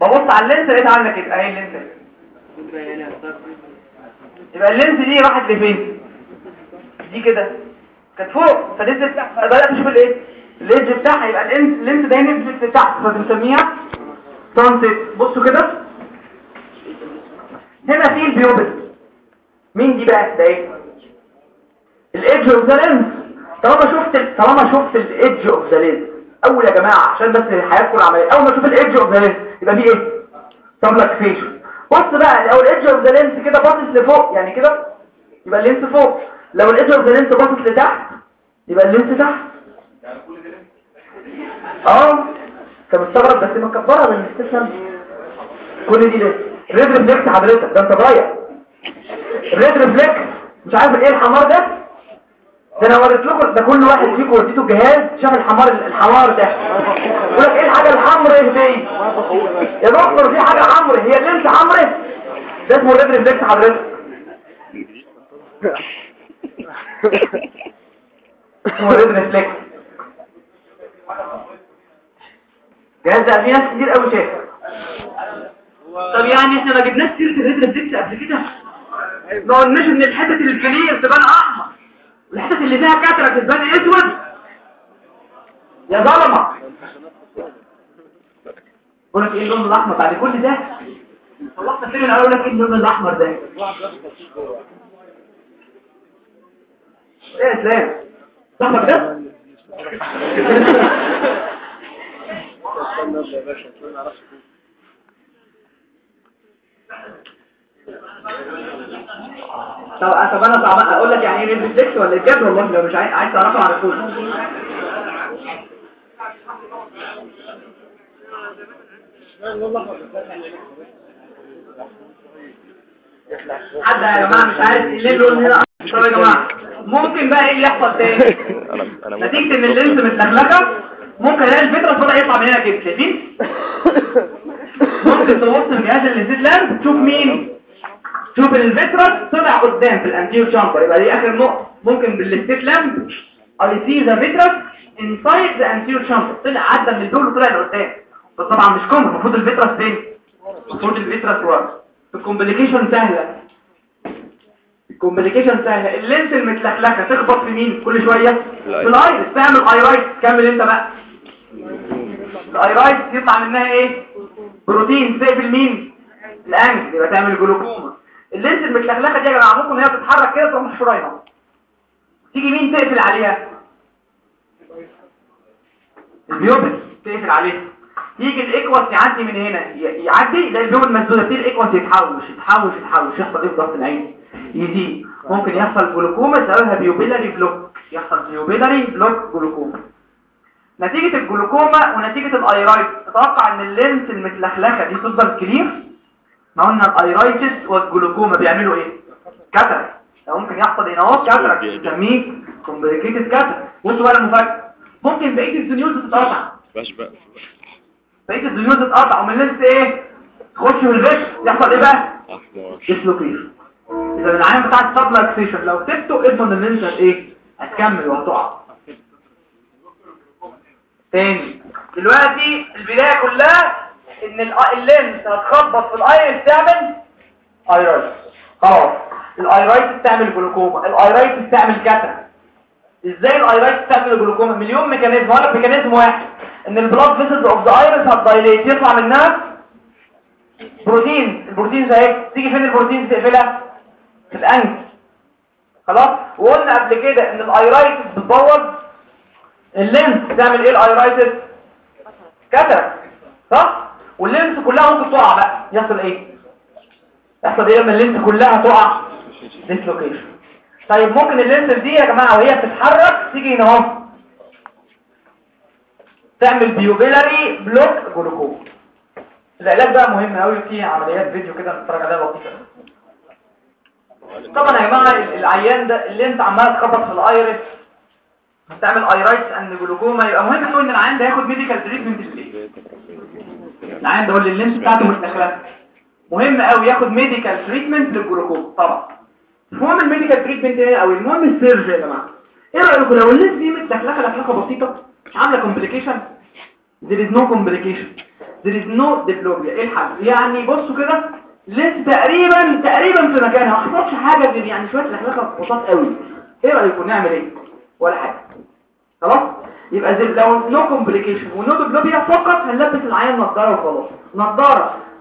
ببص على ال lens لقيت عامله كده اهي ال lens يبقى ال lens دي راحت لفين؟ دي كده. كانت فوق فنزلت تحت بدأت أشوف الإيه؟ ال edge بتاعها. يبقى ال lens ال lens ده نزلت لتحت. فبنسميها sunset بصوا كده. هنا في ال pupil مين دي بقى؟ ده إيه؟ ال edge of the lens طالما شفت طالما شفت ال edge of the lens أول يا جماعة عشان بس حياتكم العملية أول ما أشوف ال edge of the lens يبقى في إيه؟ subluxation بص بقى لو ال edge of the lens كده باصص لفوق يعني كده يبقى ال lens فوق. لو ال edge of the lens باصص لتحت يبقى ال lens تحت. آه. أنت مستغرب بس مكبرها بالاستثناء كل دي ليه؟ red reflex حضرتك ده أنت ضايع ال red reflex مش عارف إيه الحمار ده؟ ده أنا وريت لكم ده كل واحد فيكم وديته الجهاز شاف الحمار الحمار ده. يقول لك إيه الحاجة الحمراء دي؟ يا دكتور في حاجة حمراء هي ال lens حمراء ده اسمه ال red reflex حضرتك. اسمه ال red reflex. جهاز ده في ناس كتير قوي شايفه طب يعني إحنا ما جبناش سيرة ال red reflex قبل كده؟ ما قلناش إن الحتت الكليه بتبان أحمر. والحتت اللي فيها كترة بتبان أسود. يا ظلمة. بقول لك إيه اللون الأحمر بعد كل ده؟ طلعت فين أقول لك إيه اللون الأحمر ده؟ إيه يا إسلام؟ صاحبك ده؟ طب طب أنا صعب أقول لك يعني إيه reflex ولا الجد والله؟ لو مش عايز عايز تعرفه على طول حد يا جماعة مش عارف ليه اللون هنا طب يا جماعة ممكن بقى إيه اللي يحصل تاني؟ نتيجة إن ال lens متلخلخه ممكن ألاقي ال vitreous بدا يطلع من هنا كده شايفين؟ ممكن من جهاز ال slit lamp تشوف مين؟ شوف ال vitreous طلع قدام في ال anterior chamber. يبقى دي آخر نقطة. ممكن بال slit lamp I see the vitreous inside the anterior chamber طلع عدى من الدول وطلع لقدام. بس طبعا مش common المفروض ال vitreous فين؟ المفروض ال vitreous ورا ال complication سهلة. ال complication سهلة. ال lens المتلخلخة. تخبط في مين؟ كل شوية. في ال iris تعمل iritis كمل انت بقى. ال iritis يطلع منها إيه؟ بروتين. تقفل مين الانج يبقى تعمل glaucoma. ال lens المتلخلخة دي يا جماعة ممكن هي تتحرك كده تروح شرايها تيجي مين تقفل عليها؟ ال pupil تقفل عليها. يجي ال aqueous يعدي من هنا. يعدي ده ال pupil مسدوده تيجي ال aqueous يتحوش يتحوش يتحوش يحصل إيه في ضغط العين؟ يزيد. ممكن يحصل جلوكوما سببها pupillary block. يحصل pupillary block glaucoma. نتيجة الجلوكوما ونتيجة ال iritis تتوقع إن ال lens المتلخلخة دي تفضل clear؟ ما قلنا ال iritis وال glaucoma بيعملوا إيه؟ cataract ممكن يحصل هنا أهو cataract بنسميه complicated cataract بصوا بقى المفاجأة. ممكن بقية ال zonules تتقطع. باش بقى. بقية ال zonules تتقطع. ومن ال lens إيه؟ تخش في الغش يحصل إيه بقى؟ dislocation إذا العين بتاع ال subluxation لو سبته اضمن ان انت إيه؟ هتكمل وهتقع. تاني. دلوقتي البداية كلها إن ال- ال lens هتخبط في ال iris تعمل iritis خلاص. ال iritis تعمل glaucoma. ال iritis تعمل cataract إزاي ال iritis تعمل جلوكوما؟ مليون mechanism ولا mechanism واحد. إن ال blood vessels of the iris هت dilate يطلع منها بروتين. البروتين اهي تيجي فين البروتين؟ تقفلها؟ في الانج خلاص؟ وقلنا قبل كده إن ال iritis بتبوظ. ال lens بتعمل إيه؟ ال iritis cataract صح؟ وال lens كلها ممكن تقع بقى. يحصل إيه؟ يحصل إيه لما ال lens كلها تقع؟ dislocation طيب ممكن ال lens دي يا جماعة وهي بتتحرك تيجي هنا أهو. تعمل pupillary block glaucoma العلاج بقى مهم قوي في عمليات فيديو كده نتفرج عليها لطيفة. طبعا يا جماعة العيان ده اللي انت عمال تخبط في ال iris. بتعمل iritis and glaucoma. يبقى مهم قوي إن العيان ده ياخد medical treatment ليه العيان ده هو اللي ال lens بتاعته متلخلخه مهم قوي ياخد medical treatment لل glaucoma طبعا. المهم ال medical treatment إيه قوي المهم ال surgery يا جماعة. إيه رأيكم؟ لو ال lens دي متلخلخه لخلخه بسيطة مش عاملة كومبليكيشن there is no complication. There is no diplopia. إيه الحل؟ يعني بصوا كده لسه تقريبا تقريبا في مكانها. ما حصلش حاجة يعني شوية لخلخه بسيطة قوي. إيه رأيكم؟ نعمل إيه؟ ولا حاجة. خلاص؟ يبقى زي لو no complication و no diplopia فقط هنلبس العيان نظاره وخلاص.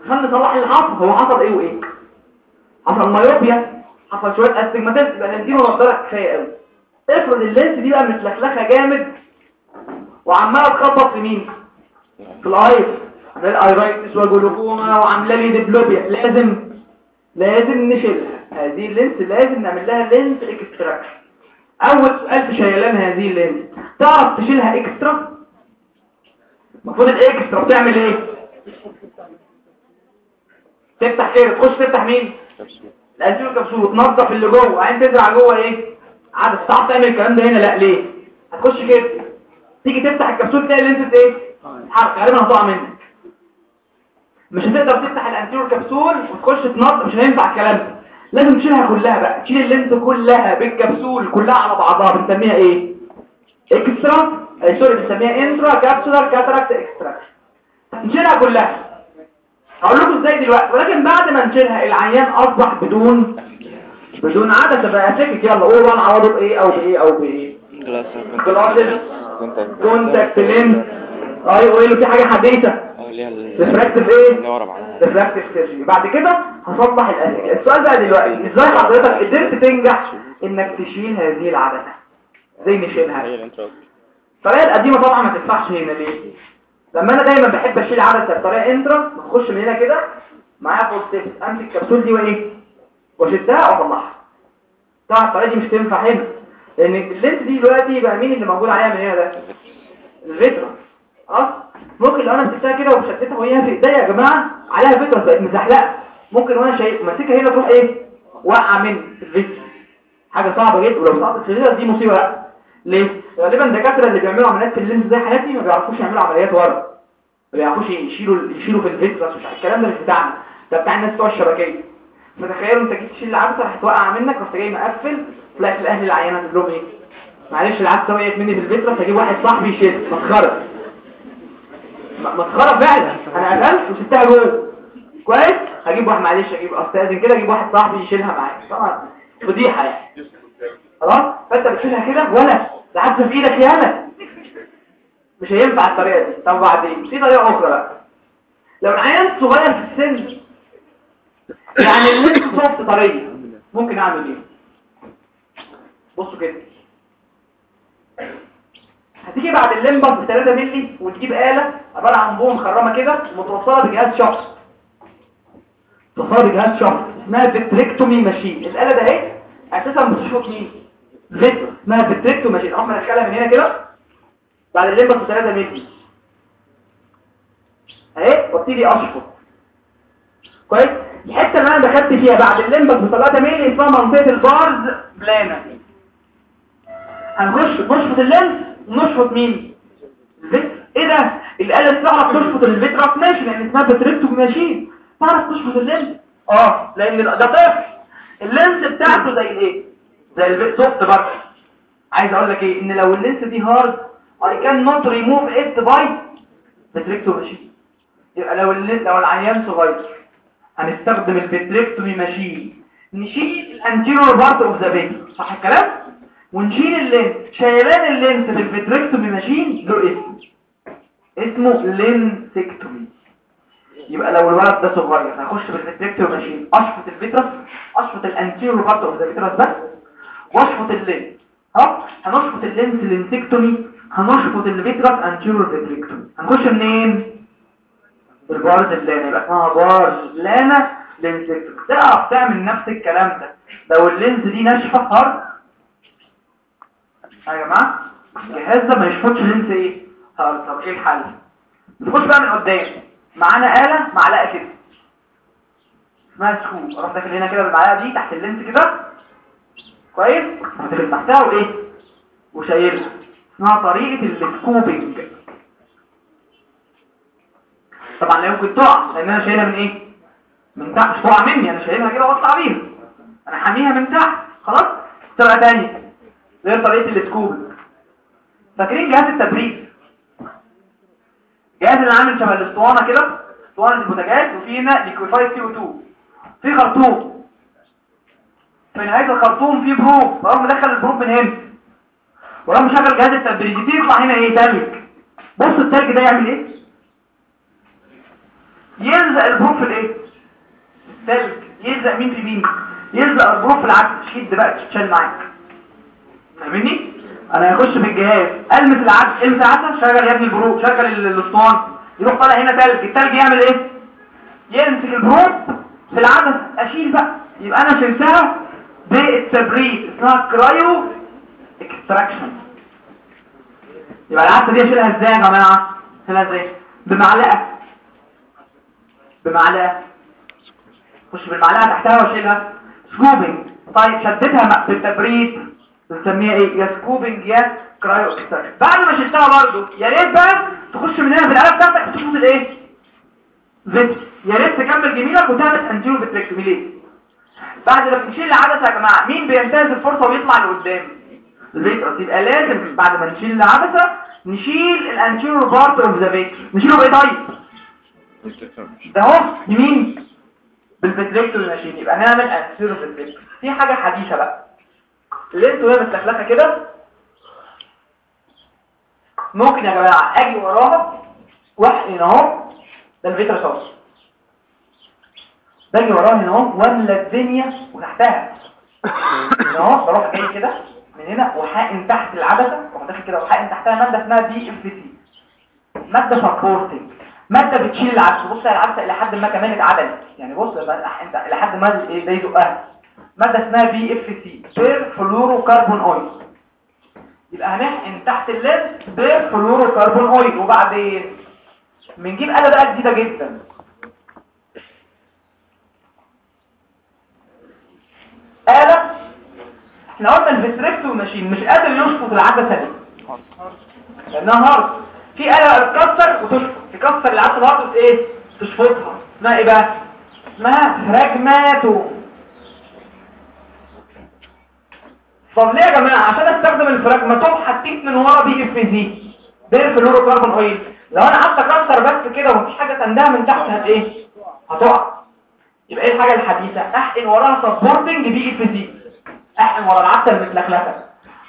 عشان نصلح اللي حصل هو حصل إيه وإيه؟ حصل myopia حصل شوية astigmatism يبقى نديله نظاره كفاية قوي. افرض ال lens دي بقى متلخلخة جامد. وعمالة تخبط في مين؟ في ال iris. عامله ال iritis و glaucoma وعاملة لي diplopia لازم لازم نشيلها. هذه ال lens لازم نعمل لها lens extraction أول سؤال في شيلان هذه ال lens تعرف تشيلها extra؟ المفروض ال extra بتعمل إيه؟ تفتح إيه؟ تخش تفتح مين؟ ال anterior capsule وتنظف اللي جوه. عايز تزرع جوه إيه؟ عدسة تعرف تعمل الكلام ده هنا؟ لأ ليه؟ هتخش كده. تيجي تفتح الكبسول تلاقي ال lens إيه؟ حرق غالبا هتقع منك. مش هتقدر تفتح ال anterior capsule وتخش تنظف مش هينفع الكلام ده. لازم تشيلها كلها بقى. تشيل ال lens كلها بالكبسول كلها على بعضها بنسميها إيه؟ extra. اي sorry بنسميها intracapsular cataract extraction نشيلها كلها. هقول لكم إزاي دلوقتي. ولكن بعد ما نشيلها العيان أصبح بدون بدون عدسه بقى سكت يلا قول بقى نعوضه بإيه أو بإيه أو بإيه. glasses contact lens أيوه في حاجة حديثة. refractive إيه؟ refractive surgery بعد كده هصلح الاسئله السؤال بقى دلوقتي إزاي حضرتك قدرت تنجح إنك تشيل هذه العدسه زي نشيلها الطريقة القديمة طبعا ما تنفعش هنا ليه؟ لما أنا دايما بحب أشيل عدسه بطريقه intra بخش من هنا كده معايا forceps أمسك الكبسول دي وإيه؟ وأشدها وأطلعها. طبعا الطريقة دي مش تنفع هنا. لأن ال lens دي دلوقتي بقى مين اللي موجود عليها من هنا ده؟ ال vitreous آه ممكن لو أنا مسكتها كده وشدتها وهي في إيديا يا جماعة عليها vitreous بقت مزحلقة. ممكن وأنا شايف ماسكها هنا تروح إيه؟ وقع من ال vitreous حاجة صعبة جدا ولو سقطت ال vitreous دي مصيبة. بقى ليه؟ غالبا الدكاترة اللي بيعملوا عمليات في ال lens زي حالتي ما بيعرفوش يعملوا عمليات ورا. ما بيعرفوش يشيلوا يشيلوا في ال vitreous مش الكلام ده مش بتاعنا. ده بتاع الناس بتوع الشبكية. فتخيلوا أنت جيت تشيل العدسه راح توقع منك رحت جاي مقفل في الأهل العيانة تقول لهم إيه؟ معلش العدسه وقعت مني في ال vitreous هجيب واحد صاحبي يشيل مسخرة. مسخره فعلا. أنا قفلت وسبتها جوه. كويس؟ هجيب واحد معلش أجيب أستاذن كده أجيب واحد صاحبي يشيلها معايا. طبعا. فضيحة يعني. خلاص؟ فأنت بتشيلها كده؟ ولا. العدسه في إيدك يالا مش هينفع الطريقة دي. طب بعدين؟ في طريقة أخرى بقى. لو العيان صغير في السن يعني ال lens soft طريه ممكن أعمل إيه؟ بصوا كده. هتيجي بعد ال limbus ب 3 مللي وتجيب آلة عبارة عن بوم مخرمة كده متوصلة بجهاز شفط. متوصلة بجهاز شفط. اسمها vitrectomy machine الآلة ده اهي أساسا بتشفط مين. اسمها vitrectomy machine اما ندخلها من هنا كده. بعد ال limbus ب 3 مللي. أهي وابتدي اشفط كويس؟ الحتة اللي أنا دخلت فيها بعد ال limbus ب 3 مللي اسمها منطقة ال pars plana. هنخش نشفط ال lens ونشفط مين؟ ال vitreous إيه ده؟ الآلة تعرف تشفط ال vitreous ماشي لأن اسمها vitrectomy machine. تعرف تشفط ال lens آه لأن ده طفل. ال lens بتاعته زي الايه زي ال soft برضه عايز أقول لك إيه؟ إن لو ال lens دي hard I cannot remove it by vitrectomy يبقى لو لو العيان صغير هنستخدم ال vitrectomy machine. نشيل ال anterior part of the vitreous صح الكلام؟ ونشيل ال lens شيلان ال lens في ال vitrectomy machine له اسم. اسمه lensectomy. يبقى لو الولد ده صغير هخش بال vitrectomy machine. أشفط ال vitreous أشفط ال anterior part of the vitreous بس وأشفط ال lens ها؟ هنشفط ال lens lensectomy هنشفط ال vitreous anterior vitrectomy هنخش منين؟ ال pars plana يبقى اسمها pars plana lensectomy. تعرف تعمل نفس الكلام ده. لو ال lens دي ناشفة hard يا جماعة الجهاز ده ما يشفطش lens إيه؟ طب إيه الحل؟ نخش بقى من قدام. معانا آلة معلقة كده. اسمها scoop أروح داخل هنا كده بالمعلقة دي تحت ال lens كده. كويس؟ هتبقى تحتها وإيه؟ وشايلها. اسمها طريقة ال scooping طبعا لا يمكن تقع لأن أنا شايلها من إيه؟ من تحت. مش تقع مني أنا شايلها كده وأطلع بيها. أنا حاميها من تحت. خلاص؟ طريقه تانية غير طريقة ال scooping فاكرين جهاز التبريد؟ جهاز اللي عامل شبه الاسطوانة كده؟ اسطوانة البوتاجاز وفي هنا liquefied CO 2 في خرطوم. في نهاية الخرطوم في probe. بقوم مدخل ال probe من هنا. ولما مشغل جهاز التبريد. يطلع هنا إيه؟ تلج. بص التلج ده يعمل إيه؟ يلزق ال probe في الإيه؟ التلج يلزق مين في مين يلزق ال probe في العدس. شد بقى تشال معاك. فاهمني؟ أنا هخش في الجهاز. ألمس العدس ألمس العدس شغل يا ابني ال probe شغل الاسطوان يروح طالع هنا تلج التلج يعمل إيه؟ يمسك ال probe في العدس أشيل بقى. يبقى أنا شلتها بالتبريد. اسمها cryo extraction. يبقى العدسه دي أشيلها إزاي يا جماعة؟ أشيلها إزاي؟ بمعلقة. بمعلقة. خش بالمعلقة تحتها وأشيلها. scooping طيب شدتها بالتبريد. بنسميها إيه يا scooping يا cryo extraction بعد ما شلتها برضو يا ريت بقى تخش من هنا في الآلة بتاعتك تشفط الايه vitreous يا ريت تكمل جميلك وتعمل anterior vitrectomy ليه بعد ما تشيل العدسه يا جماعة مين بينتهز الفرصه ويطلع لقدام ال vitreous يبقى لازم بعد ما نشيل العدسه نشيل ال anterior part of the vitreous نشيله بايه طيب ده اهو يمين بال vitrectomy machine يبقى نعمل anterior vitrectomy في حاجة حديثه بقى أنتوا وهي مستخلفه كده؟ ممكن يا جماعة أجي وراها وأحقن أهو. ده ال vitreous اهو باجي وراها هنا أهو واملى الدنيا وتحتها. هنا أهو بروح جاي كده من هنا وحاقن تحت العدسه داخل كده وحاقن تحتها. مادة اسمها PFC مادة supporting مادة بتشيل العدسه بص العدسه إلى حد ما كمان اتعدلت يعني بص انت إلى حد ما ده يزقها مادة اسمها بي اف سي بير فلورو كربون اويل يبقى هنحقن تحت ال lens perfluorocarbon oil وبعدين بنجيب آلة بقى جديدة جدا. آلة إحنا قلنا ال vitrectomy machine مش قادر يشفط العدسة دي لأنها hard في آلة بتكسر وتشفط تكسر العدسة ال hard إيه تشفطها اسمها إيه بقى؟ اسمها fragmatome طب ليه يا جماعة؟ عشان أستخدم ال fragmatome حطيت من ورا بي اف زي بير فلورو كربون اويل لو أنا قعدت أكسر بس كده ومفيش حاجة تسندها من تحت هت إيه؟ هتقع. يبقى إيه الحاجة الحديثة؟ أحقن وراها supporting PFC أحقن ورا العدسه المتلخلخة.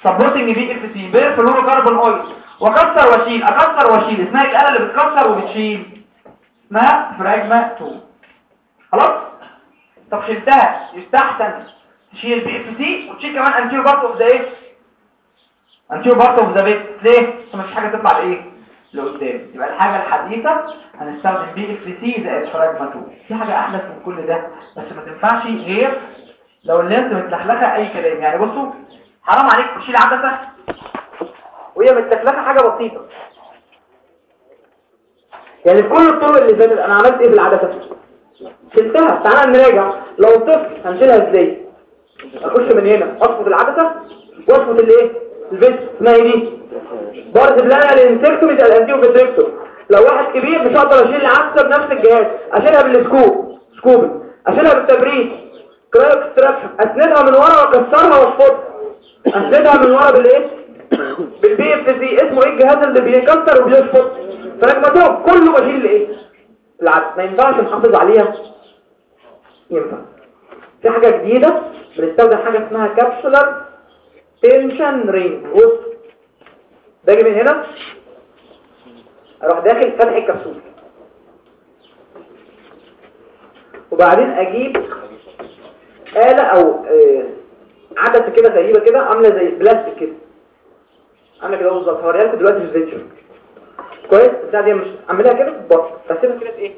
سبورتنج بي اف سي بير فلورو كربون اويل وأكسر وأشيل. أكسر وأشيل. اسمها الاله اللي بتكسر وبتشيل. اسمها fragmatome خلاص؟ طب شلتها. يستحسن تشيل PFC وتشيل كمان anterior part of the إيه anterior part of the vit ليه؟ عشان مفيش حاجة تطلع لايه لقدام. يبقى الحاجة الحديثة هنستخدم PFC زائد fragmatome في حاجة أحدث من كل ده. بس ما تنفعش غير لو ال lens متلخلخة أي كلام. يعني بصوا حرام عليك تشيل عدسه وهي متلخلخة حاجة بسيطة. يعني كل الطرق اللي فاتت أنا عملت إيه بالعدسه شلتها. تعالى نراجع. لو طفل هنشيلها إزاي؟ اخش من هنا. اصفط العدسة؟ واصفط الايه ال vitreous. اسمها إيه دي؟ pars plana lensectomy زائد anterior vitrectomy لو واحد كبير مش هقدر أشيل العدسة بنفس الجهاز. أشيلها بال scoop. scoop. أشيلها بالتبريد. cryo extraction أسندها من ورا وأكسرها وأشفطها. أسندها من ورا بالإيه؟ بال PFC. اسمه إيه الجهاز اللي بيكسر وبيشفط؟ fragmatome كله بشيل الإيه؟ العدسة. ما ينفعش نحافظ عليها. ينفع. في حاجة جديدة بنستخدم حاجة اسمها capsular tension ring بص باجي من هنا أروح داخل فتح الكبسول وبعدين أجيب آلة أو آه عدسة كده غريبة كده عاملة زي بلاستيك كده. عاملة كده بالظبط هوريها لكم دلوقتي في الفيديو كويس؟ البتاعة دي مش أعملها كده بالظبط أسيبها كده في إيه؟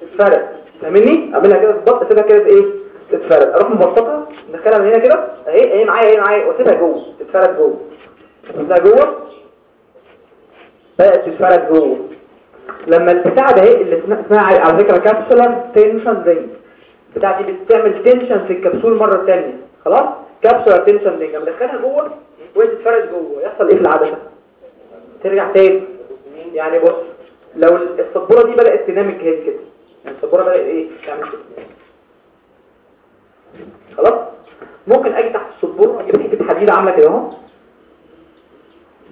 تتفرد فاهمني؟ أعملها كده بالظبط أسيبها كده في إيه؟ تتفرد أروح مبسطها ندخلها من هنا كده اهي اهي معايا اهي معايا. واسيبها جوه تتفرد جوه. اسيبها جوه. بدات تتفرد جوه. لما البتاع ده اهي اللي اسمها على فكرة capsular tension ring البتاع دي بتعمل tension في الكبسول مرة ثانية خلاص؟ capsular tension ring لما ادخلها جوه وهي تتفرد جوه. يحصل إيه في العدسة؟ ترجع تاني. يعني بص لو السبورة دي بدأت تنام كده. يعني السبورة بدأت إيه تعمل كده. خلاص؟ ممكن أجي تحت السبورة. أجيب حتة حديد عاملة كده أهو.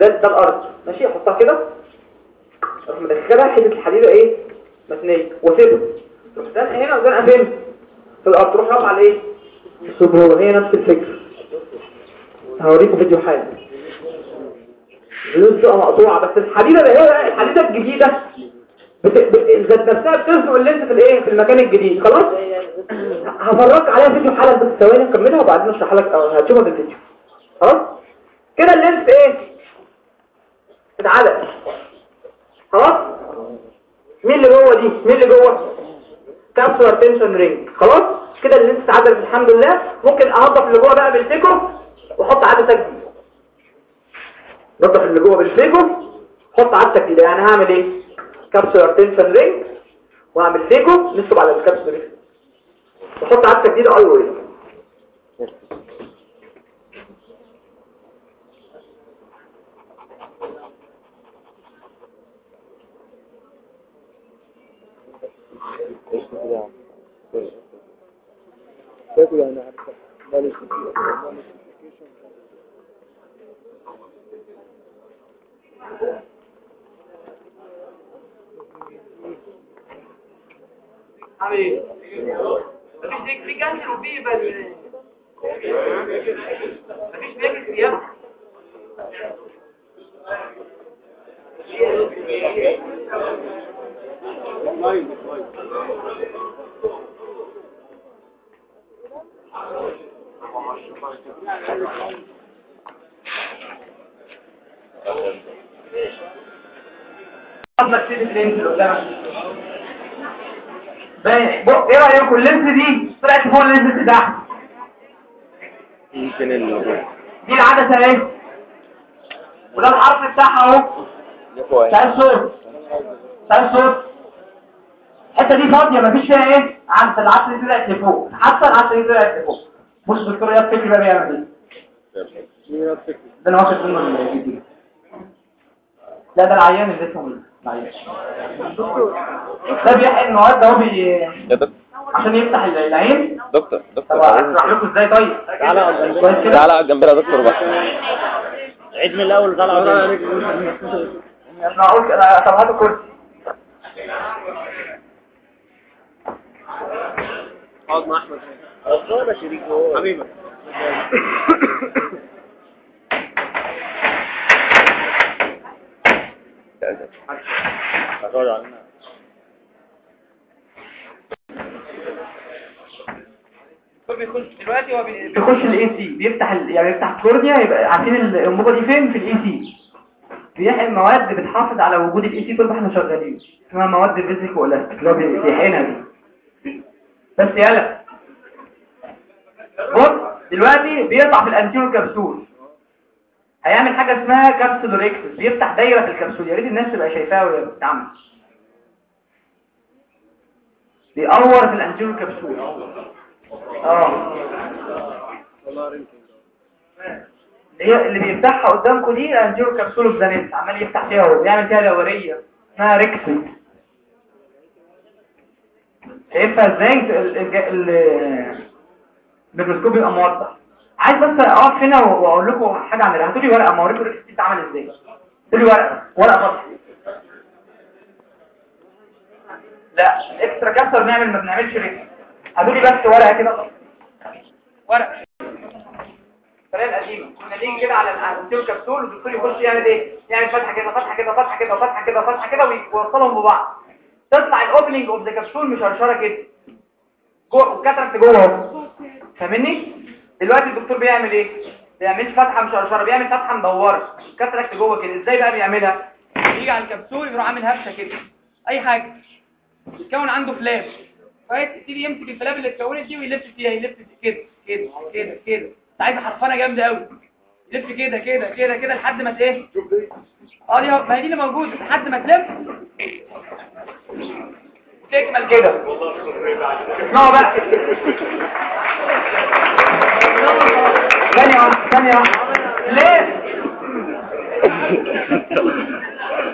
ده ده الأرض. ماشي؟ أحطها كده. أروح مدخلها حتة الحديده إيه؟ مثنيه وأسيبها. تروح زنقه هنا وزنقه فين في الأرض. تروح رافعة الايه الصدور هي نفس الفكرة. هوريكم فيديو حالا. ال lens بتبقى مقطوعة بس الحديدة اللي هي الحديدة الجديدة. ذات نفسها بتزنق ال lens في الإيه؟ في المكان الجديد. خلاص؟ هفرجك عليها فيديو حالا بس. ثواني نكملها وبعدين أشرح لك هتشوفها في الفيديو خلاص؟ كده ال lens إيه؟ اتعدل خلاص؟ مين اللي جوه دي؟ مين اللي جوه؟ capsular tension ring خلاص؟ كده ال lens اتعدل الحمد لله. ممكن أنضف اللي جوه بقى بال phaco وأحط عدسه جديده نضف اللي جوه بال phaco حط عدسه جديده يعني هعمل إيه؟ capsular tension ring وأعمل phaco نصب على ال capsular ring وحط عدسه جديده IOL عامل إيه؟ مفيش في كانسر وفي بل مفيش بيعمل صيام قبل ال lens اللي قدامك إيه رايكم ال lens دي؟ طلعت فوق ال lens تحت. يمكن دي العدسة اهي. وده الحرف بتاعها اهو. تعال صوت. تعال صوت. الحتة دي فاضية مفيش فيها إيه؟ عدسة. العدسة دي طلعت لفوق. حتى العدسة دي طلعت لفوق. بص الدكتور اياد فكري بقى بيعمل إيه؟ ده أنا واخد منه الفيديو لا ده العيان اللي اسمه العيان ده بيحقن المواد يا دكتور. عشان يفتح العين. دكتور طب دكتور اشرح لكم إزاي طيب؟ تعالى؟ تعالى جنبنا يا دكتور بقى. عيد من الأول طلع أنا هقول كده طب هاتوا كرسي أقعد مع أحمد. أصلا شريك هو. حبيبك بيخش دلوقتي هو بي- بيخش ال AC بيفتح ال... يعني يفتح ال cornea يبقى عارفين الانبوبه دي فين؟ في ال AC بيحقن مواد بتحافظ على وجود ال AC طول ما إحنا شغالين. اسمها مواد viscoelastic اللي هو بي- بيحقنها دي. بس يلا بص دلوقتي بيقطع في ال anterior capsule هيعمل حاجة اسمها capsulorhexis بيفتح دايرة في الكبسول يا ريت الناس تبقى شايفاها وهي بتتعمل. بيقور في ال anterior capsule آه. هي اللي بيفتحها قدامكم دي anterior capsule بزانيت عمال يفتح فيها هو بيعمل فيها دورية اسمها rhexis. شايفها إزاي؟ ال- ال- ال- الميكروسكوب بيبقى موضح. عايز بس اقف هنا واقول لكم حاجة عن هاتوا لي ورقة. ما اوريكم ال rhexis بتتعمل إزاي؟ هاتوا لي ورقة. ورقة فاضيه لا extra capsule بنعمل ما بنعملش rhexis هاتوا لي بس ورقة كده. ورقة. الطريقة القديمة. كنا نيجي كده على ال anterior capsule والدكتور يخش يعمل إيه؟ يعمل فتحة كده فتحة كده فتحة كده فتحة كده فتحة كده ويوصلهم ببعض. تطلع ال opening of the capsule مشرشرة كده. جوه وال cataract جوه. فاهمني؟ دلوقتي الدكتور بيعمل إيه؟ بيعمل فتحة مشرشرة بيعمل فتحة مدورة. ال cataract جوه كده إزاي بقى بيعملها؟ يجي على الكبسول يروح عامل هرشه كده. أي حاجة. يتكون عنده flap. كويس يبتدي يمسك ال flap اللي اتكونت دي ويلف فيها يلف كده كده كده كده. ساعتها حرفنة جامدة قوي يلف كده كده كده كده لحد ما إيه آه دي ما هي دي اللي موجودة. لحد ما تلف تكمل كده. اسمعوا بقى. ثانية ثانية ليه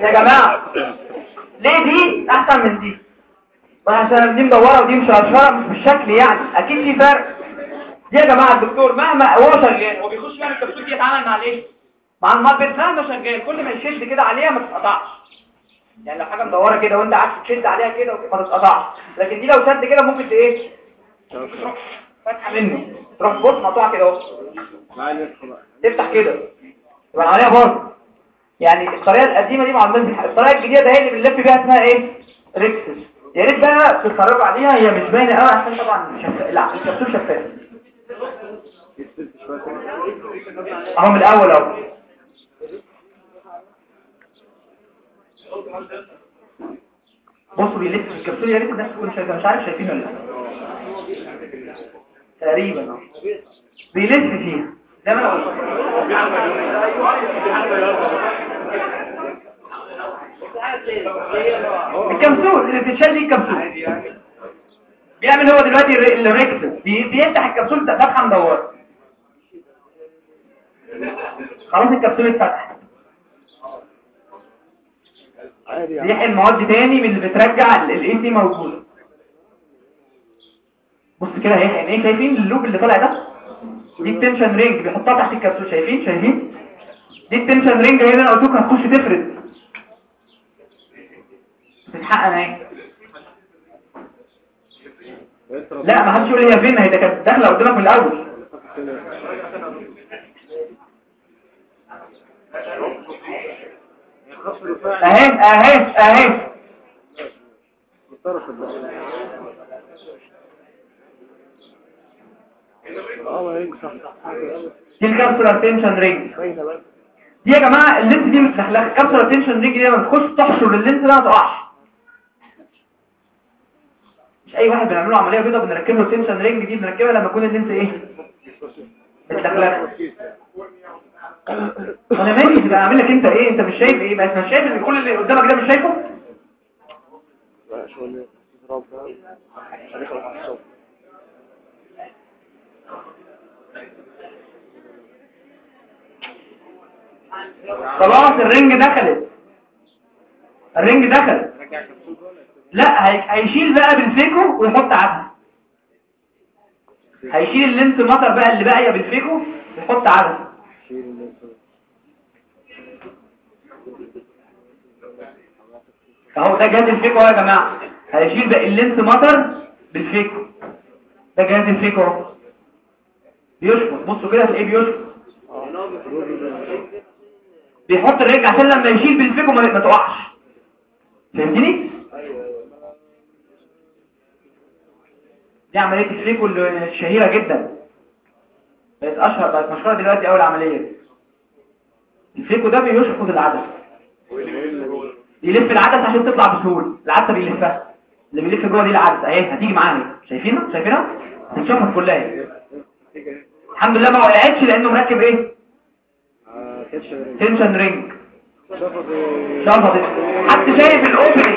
يا جماعة ليه دي احسن من دي عشان دي مدورة ودي مشرشرة مش بالشكل يعني أكيد في فرق دي يا جماعة الدكتور مهما هو شغال هو بيخش يعمل الكبسول دي يتعامل مع الايه مع المربط مهما شغال كل ما يشد كده عليها ما تتقطعش يعني لو حاجة مدوره كده وانت قاعد تشد عليها كده ما تتقطعش لكن دي لو شد كده ممكن إيه فاتحة منه. تروح بص مقطوعة كده اهو. تفتح كده. يبقى العملية برضه يعني الطريقة القديمة دي معلومات الطريقة الجديدة ده هي اللي بنلف بيها اسمها إيه؟ ريكسس. يا ريت بقى تتفرجوا عليها. هي مش باينة قوي عشان طبعا لا الكبسول شفاف. أهو من الأول أهو. بصوا بيلف الكبسول يا ريت الناس تكون مش عارف شايفينه ولا لا. تقريبا. بيلف فيها. زي ما الكبسول اللي بتتشال دي الكبسول بيعمل هو دلوقتي ال rhe- ال rhexis بي- بيفتح الكبسول ده فتحه مدوره خلاص الكبسول اتفتح. بيحقن مواد تاني من اللي بترجع ال AC موجوده بص كده هيحقن إيه؟ شايفين ال loop اللي طالع ده؟ دي ال tension ring بيحطها تحت الكبسول شايفين؟ شايفين؟ دي ال tension ring هي اللي أنا قلت لكم هتخش تفرد. تتحقن اهي لا ما حدش يقول هي فين هي ده كانت داخلة قدامك من الأول. أهي أهي أهي. دي ال capsular tension ring دي يا جماعة ال lens دي متلخلخه ال capsular tension ring دي لما تخش تحشر ال lens ده ما تقعش مش اي واحد بنعمل له عمليه كده بنركب له tension ring دي بنركبها لما يكون ال lens إيه متلخلخه أنا مالي تبقى اعمل لك انت إيه انت مش شايف إيه بس مش شايف ان كل اللي قدامك ده مش شايفه خلاص الرنج دخلت. الرنج دخل لا هي- هيشيل بقى بالفيكو ويحط عدد هيشيل ال lens matter بقى اللي باقية بال phaco ويحط عدد أهو ده جهاز ال phaco أهو يا جماعة. هيشيل بقى ال lens matter بال phaco. ده جهاز ال phaco بيشفط بصوا كده هتلاقيه بيشفط بيحط الرجل عشان لما يشيل بال phaco ما تقعش فهمتني؟ دي عملية ال phaco الشهيره جدا. بقت أشهر بقت مشهورة دلوقتي أول عملية. ال phaco ده بيشفط العدسة. يلف العدسة عشان تطلع بسهولة. العدسة بيلفها. اللي بيلف جوه دي العدسة. أهي هتيجي معانا. شايفينها؟ شايفينها؟ هتتشفط كلها. الحمد لله ما وقعتش لأنه مركب إيه؟ tension ring شفطت حد شايف ال opening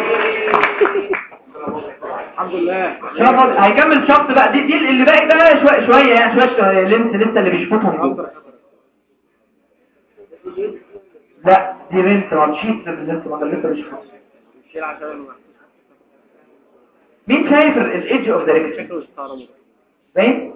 الحمد لله. شفط هيكمل شفط بقى. دي دي اللي باقي ده شوية شوية يعني شوية لينس لسه اللي بيشفطهم جوه لا دي لينس ما تشيت لينس ما لسه عشان مين شايف الايدج اوف استعرض باين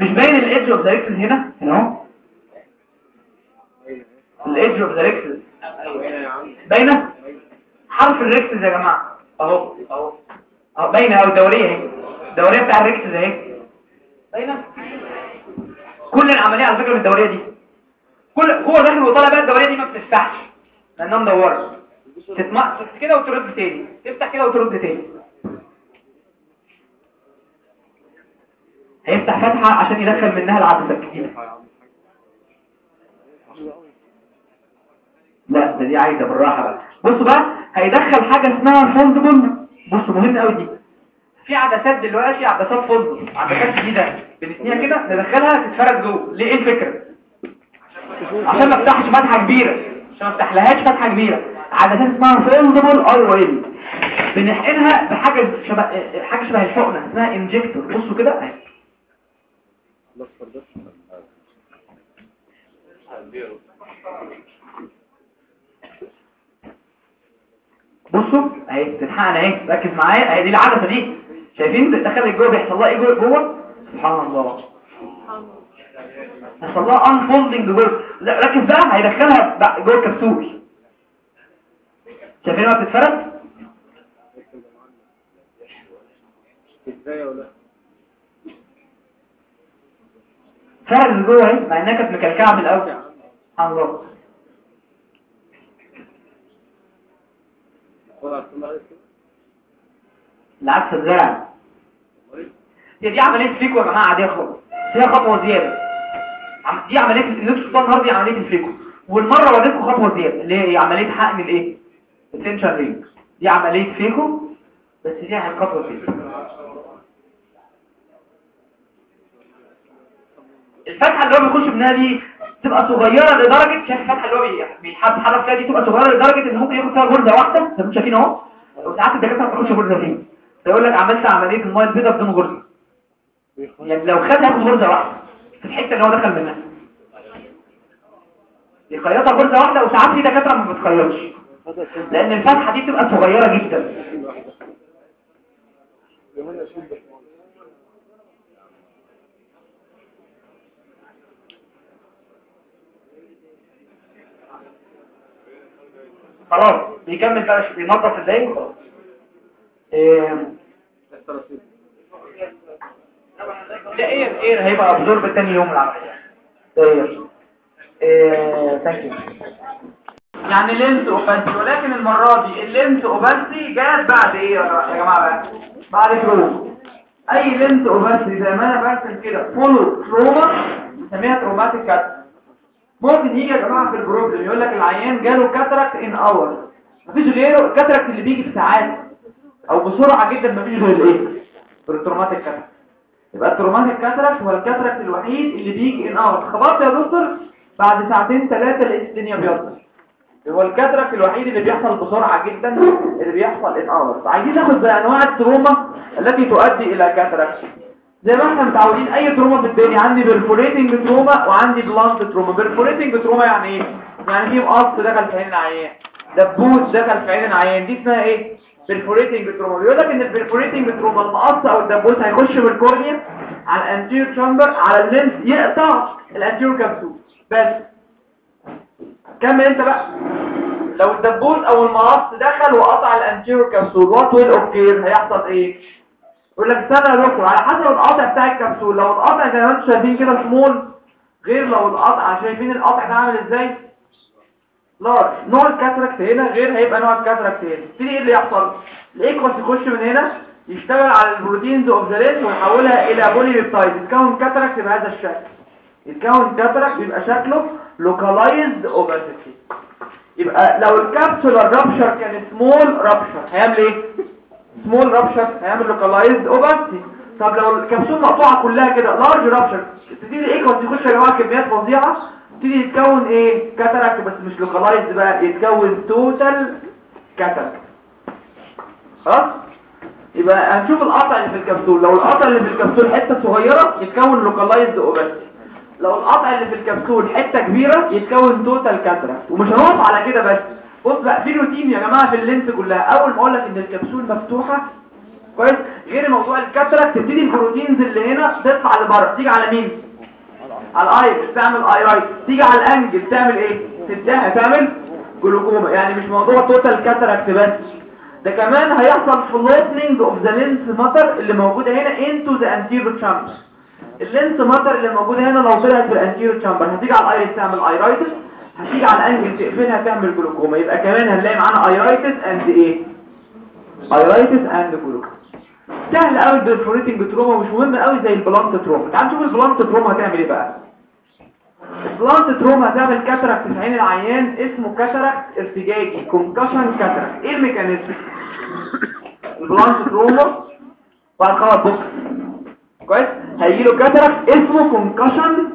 مش باين ال edge of rhexis هنا؟ هنا اهو. ال edge of rhexis باينة؟ حرف ال rhexis يا جماعة. اهو اهو. اهو باينة اهو الدورية اهي. الدورية بتاع ال rhexis اهي. باينة. كل العملية على فكرة من الدورية دي. كل هو داخل وطالع بقى الدورية دي ما بتفتحش. لأنها مدورة. تتمقص كده وترد تاني. تفتح كده وترد تاني. هيفتح فتحة عشان يدخل منها العدسه الجديده لا ده دي عايزة بالراحة بقى. بصوا بقى هيدخل حاجة اسمها foldable بصوا مهم قوي دي. في عدسات دلوقتي عدسات foldable عدسات جديدة. بنتنيها كده ندخلها تتفرد جوه. ليه؟ إيه الفكرة؟ عشان ما افتحش فتحه كبيرة. عشان ما افتحلهاش فتحه كبيره عدسات اسمها foldable IOL بنحقنها بحاجة شبه حاجة شبه الحقنة اسمها injector بصوا كده. اهي بصوا اهي بتتحقن اهي. ركز معايا. اهي دي العدسه دي. شايفين؟ دخلت جوه بيحصل لها إيه جوه سبحان الله. بيحصل لها unfolding جوه ركز بقى. هيدخلها جوه الكبسول شايفين ما بتتفرد إزاي فرد جوه اهي مع انها كانت مكلكعة من الأول. ولا عليك العكس الزرع. دي عملية فيكو يا جماعة عاديه خالص فيها خطوة زيادة. دي عملية سلطان النهارده دي عملية الفيكو. والمرة وريتكم خطوة زيادة. اللي هي عملية حقن الإيه؟ ال tension ring دي عملية phaco بس فيها خطوه زياده الفتحة اللي هو بيخش منها دي تبقى صغيرة لدرجة شايف الفتحة اللي هو بي- بيتحرك فيها دي تبقى صغيرة لدرجة إن ممكن ياخد فيها غرزه واحدة زي ما أنتم شايفين أهو. وساعات الدكاترة ما بتاخدش غرزه فيه. فيقول لك عملت عملية الميه البيضاء بدون غرزه يعني لو خدها ياخد غرزه واحدة في الحتة اللي هو دخل منها. يخيطها غرزه واحدة وساعات في دكاترة ما بتخيطش. لأن الفتحه دي بتبقى صغيرة جدا. خلاص بيكمل بقى بينظف إزاي؟ وخلاص إيه، لا إيه إيه هيبقى absorb تاني يوم العملية؟ إيه إيه thank you يعني lens opacity ولكن المرة دي ال lens opacity جت بعد إيه يا جماعة؟ بقى بعد trauma أي lens opacity زي ما أنا برسم كده follow trauma نسميها traumatic cataract ممكن يجي يا جماعة في ال problem يقول لك العيان جاله cataract in hours مفيش غيره ال cataract اللي بيجي في ساعات. أو بسرعة جدا مفيش غير الايه ال traumatic cataract يبقى ال traumatic cataract هو ال cataract الوحيد اللي بيجي in hours خبطت يا دكتور؟ بعد ساعتين ثلاثة لقيت الدنيا بيضت هو ال cataract الوحيد اللي بيحصل بسرعة جدا اللي بيحصل in hours عايزين ناخد بقى أنواع ال trauma التي تؤدي إلى cataract زي ما إحنا متعودين أي trauma في الدنيا عندي perforating trauma وعندي blunt trauma. perforating trauma يعني إيه؟ يعني في مقص دخل في عين العيان دبوس دخل في عين العيان. دي اسمها إيه؟ perforating trauma. بيقول لك إن ال perforating trauma المقص أو الدبوس هيخش بال cornea على ال anterior chamber على ال lens يقطع ال anterior capsule بس كمل انت بقى. لو الدبوس أو المقص دخل وقطع ال anterior capsule what will occur هيحصل إيه؟ يقول لك استنى يا دكتور على حسب القطع بتاع الكبسول. لو القطع زي ما أنتم شايفين كده سمول غير لو القطع شايفين القطع ده عامل إزاي؟ large نوع ال cataract هنا غير هيبقى نوع ال cataract هنا. تبتدي إيه اللي يحصل؟ ال aqueous يخش من هنا يشتغل على ال proteins of the ويحولها إلى polypeptide يتكون cataract بهذا الشكل. يتكون cataract يبقى شكله localized opacity يبقى لو ال capsular rupture كان small rupture هيعمل إيه؟ small rupture هيعمل localized opacity طب لو الكبسول مقطوعة كلها كده large rupture تبتدي ال aqueous يخش يا جماعة كميات فظيعة. تبتدي يتكون إيه؟ cataract بس مش localized بقى يتكون total cataract خلاص؟ يبقى هنشوف القطع اللي في الكبسول لو القطع اللي في الكبسول حتة صغيرة يتكون localized opacity لو القطع اللي في الكبسول حتة كبيرة يتكون total cataract ومش هنقف على كده بس. بص بقى في روتين يا جماعة في ال lens كلها. أول ما أقول لك إن الكبسول مفتوحة كويس؟ غير موضوع ال cataract تبتدي ال proteins اللي هنا تطلع لبره. تيجي على مين؟ على ال iris تعمل iritis تيجي على ال angle. تعمل إيه؟ تسدها. تعمل جلوكوما. يعني مش موضوع total cataract بس. ده كمان هيحصل floating of the lens matter اللي موجودة هنا into the anterior chamber ال lens matter اللي موجودة هنا لو طلعت في ال anterior chamber. هتيجي على ال iris تعمل iritis هتيجي على ال angle تقفلها تعمل جلوكوما. يبقى كمان هنلاقي معانا iritis and إيه iritis and glaucoma. سهل قوي ال perforating trauma مش مهم قوي زي ال blunt trauma. تعال نشوف ال blunt trauma هتعمل إيه بقى. ال blunt trauma هتعمل cataract في عين العيان اسمه cataract ارتجاجي concussion cataract إيه ال mechanism؟ ال blunt trauma. بعد خلاص بص. كويس؟ هيجي له cataract اسمه concussion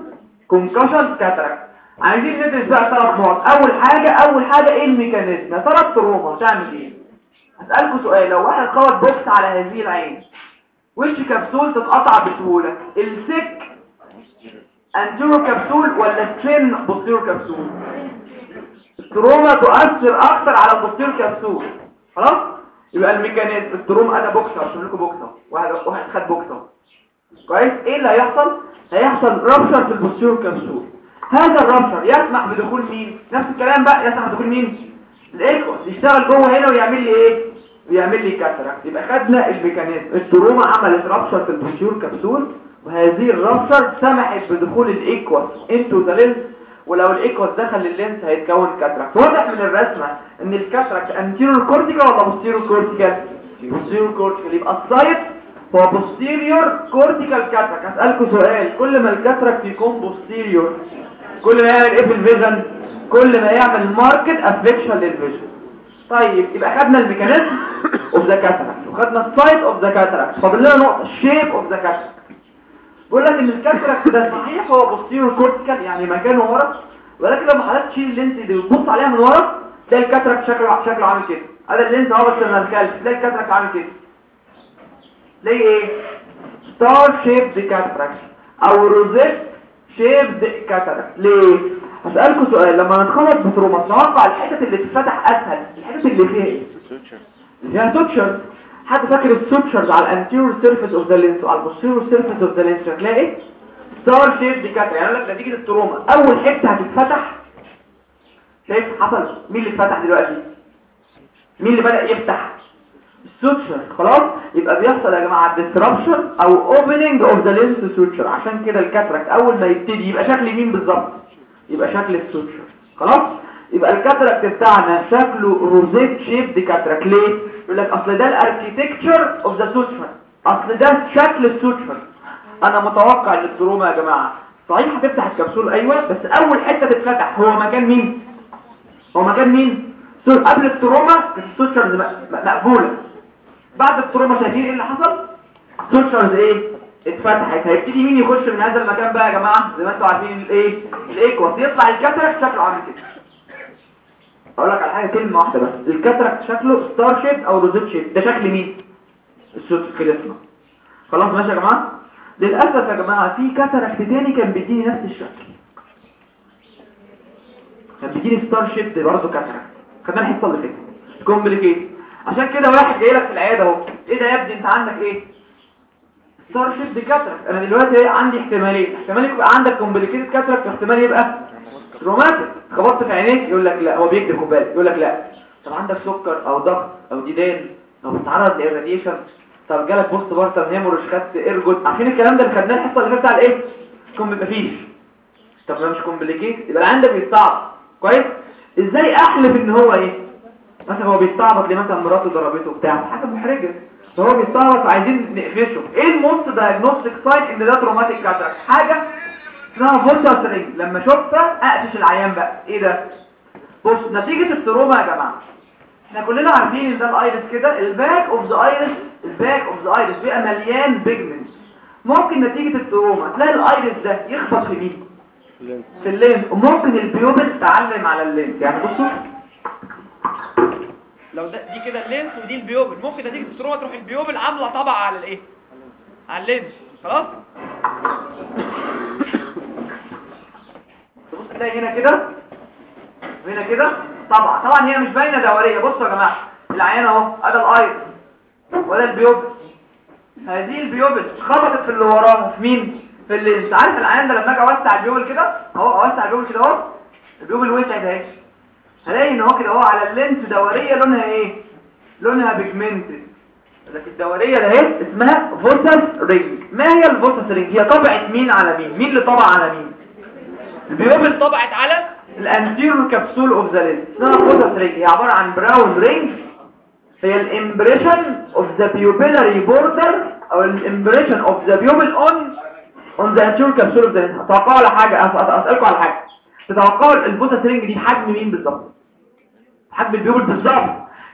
concussion cataract. عايزين ندرس بقى ثلاث نقط. أول حاجة أول حاجة إيه ال mechanism؟ يا ترى ال trauma هتعمل إيه؟ هسألكوا سؤال. لو واحد خبط بوكس على هذه العين وش كبسول تتقطع بسهولة؟ ال thick anterior capsule ولا ال thin posterior capsule ال trauma تؤثر أكتر على ال posterior capsule خلاص؟ يبقى ال mechanism ال trauma أنا بوكسر عشان لكم بوكسر. واحد واحد خد بوكسر. كويس؟ إيه اللي هيحصل؟ هيحصل rupture في ال posterior capsule هذا ال rupture يسمح بدخول مين؟ نفس الكلام بقى يسمح بدخول مين؟ ال aqueous يشتغل جوه هنا ويعمل لي إيه؟ ويعمل لي cataract يبقى خدنا ال mechanism. ال trauma عملت rupture في ال posterior capsule وهذه ال rupture سمحت بدخول ال aqueous into the lens ولو ال aqueous دخل لل lens هيتكون cataract واضح من الرسمة إن ال cataract anterior cortical ولا posterior cortical posterior cortical يبقى ال site posterior cortical cataract هسألكوا سؤال. كل ما ال cataract يكون posterior كل ما يعمل إيه في ال vision؟ كل ما يعمل marked affection لل vision. طيب يبقى خدنا ال mechanism of the cataract وخدنا ال site of the cataract فاضل لنا نقطة ال shape of the cataract بيقول لك إن ال cataract ده صحيح هو posterior cortical يعني مكانه ورا. ولكن لما حضرتك تشيل ال lens دي وتبص عليها من ورا تلاقي ال cataract شكله شكله عامل كده. هذا ال lens أهو بس من الخلف تلاقي ال cataract عامل كده. ليه إيه؟ star shaped cataract أو rosette shaped cataract ليه؟ هسألكوا سؤال لما نتخبط ب trauma نتوقع الحتت اللي تتفتح أسهل الحتت اللي فيها إيه؟ اللي فيها sutures حد فاكر ال sutures على ال anterior surface of the lens وعلى ال posterior surface of the lens إيه؟ star shaped cataract يعني لك نتيجة ال trauma. أول حتة هتتفتح شايف؟ حصل. مين اللي اتفتح دلوقتي؟ مين اللي بدأ يفتح؟ ال suture خلاص؟ يبقى بيحصل يا جماعة disruption أو opening of the lens suture. عشان كده ال cataract أول ما يبتدي يبقى شكل مين بالظبط؟ يبقى شكل ال suture خلاص؟ يبقى ال cataract بتاعنا شكله rosette shape cataract ليه؟ يقول لك أصل ده ال architecture of the suture أصل ده شكل ال suture أنا متوقع إن ال trauma يا جماعة صحيح هتفتح الكبسول؟ أيوه بس أول حتة تتفتح هو مكان مين؟ هو مكان مين؟ قبل ال trauma م- مقفولة. بعد ال trauma شايفين إيه اللي حصل؟ sutures إيه؟ اتفتحت. هيبتدي مين يخش من هذا المكان بقى يا جماعة؟ زي ما أنتوا عارفين الايه ال aqueous يطلع ال cataract شكله عامل كده. أقول لك على حاجة كلمة واحدة بس. ال cataract شكله star shape أو rosette shape. ده شكل مين؟ ال suture كده اسمه خلاص ماشي يا جماعة؟ للأسف يا جماعة في cataract تاني كان بيديني نفس الشكل. كان بيجيلي star shape برضه cataract خدنا الحصه اللي فاتت complicated. عشان كده واحد جاي لك في العيادة اهو. إيه ده يا ابني؟ انت عندك إيه؟ star shape cataract أنا دلوقتي عندي احتمالين. احتمال يبقى عندك complicated cataract واحتمال يبقى traumatic خبطت في عينيك؟ يقول لك لا. هو بيكدب بالك. يقول لك لا. طب عندك سكر أو ضغط أو ديدان؟ أو بتتعرض ل irradiation طب جالك postpartum hemorrhage خدت ergot عارفين الكلام ده اللي خدناه الحصه اللي فاتت على إيه كله مفيش طب ده مش complicated يبقى العيان ده بيستعبط كويس؟ إزاي احلف ان هو إيه؟ مثلا هو بيستعبط ليه؟ مثلا مراته ضربته بتاع حاجة محرجة. فهو بيستعبط عايزين نقفشه. إيه ال most diagnostic sign إن ده traumatic cataract حاجة اسمها Vossius ring. لما شفتها أقفش العيان بقى. إيه ده؟ بص نتيجة ال trauma يا جماعة. إحنا كلنا عارفين إن ده ال iris كده. ال back of the iris ال back of the iris بيبقى مليان pigment ممكن نتيجة ال trauma تلاقي ال iris ده يخبط في مين؟ في ال lens وممكن ال pupil تعلم على ال lens يعني بصوا لو ده دي كده ال lens ودي ال pupil. ممكن نتيجه ال trauma تروح ال pupil عاملة طبقه على الايه؟ على ال lens. خلاص؟ تبص تلاقي هنا كده. وهنا كده. طبعا طبعا هي مش باينة دورية. بصوا يا جماعة. العيان اهو. ادي ال iris وده ال pupil. هذه ال pupil. خبطت في اللي وراها في مين؟ في اللي انت عارف العيان ده لما أجي أوسع ال pupil كده؟ أهو أوسع ال pupil كده أهو. ال pupil وسعت أهي. هلاقي إن هو كده اهو على ال lens دورية لونها إيه؟ لونها pigmented. لكن الدورية اهي اسمها Vossius ring ما هي ال Vossius ring هي طبعت مين على مين؟ مين اللي طبع على مين؟ ال pupil طبعت على ال anterior capsule of the lens اسمها Vossius ring هي عبارة عن brown ring هي ال impression of the pupillary border أو ال impression of the pupil on on the anterior capsule of the lens تتوقعوا على حاجة؟ أسألكم على حاجة. تتوقعوا ال Vossius ring دي حجم مين بالظبط حجم ال pupil بالظبط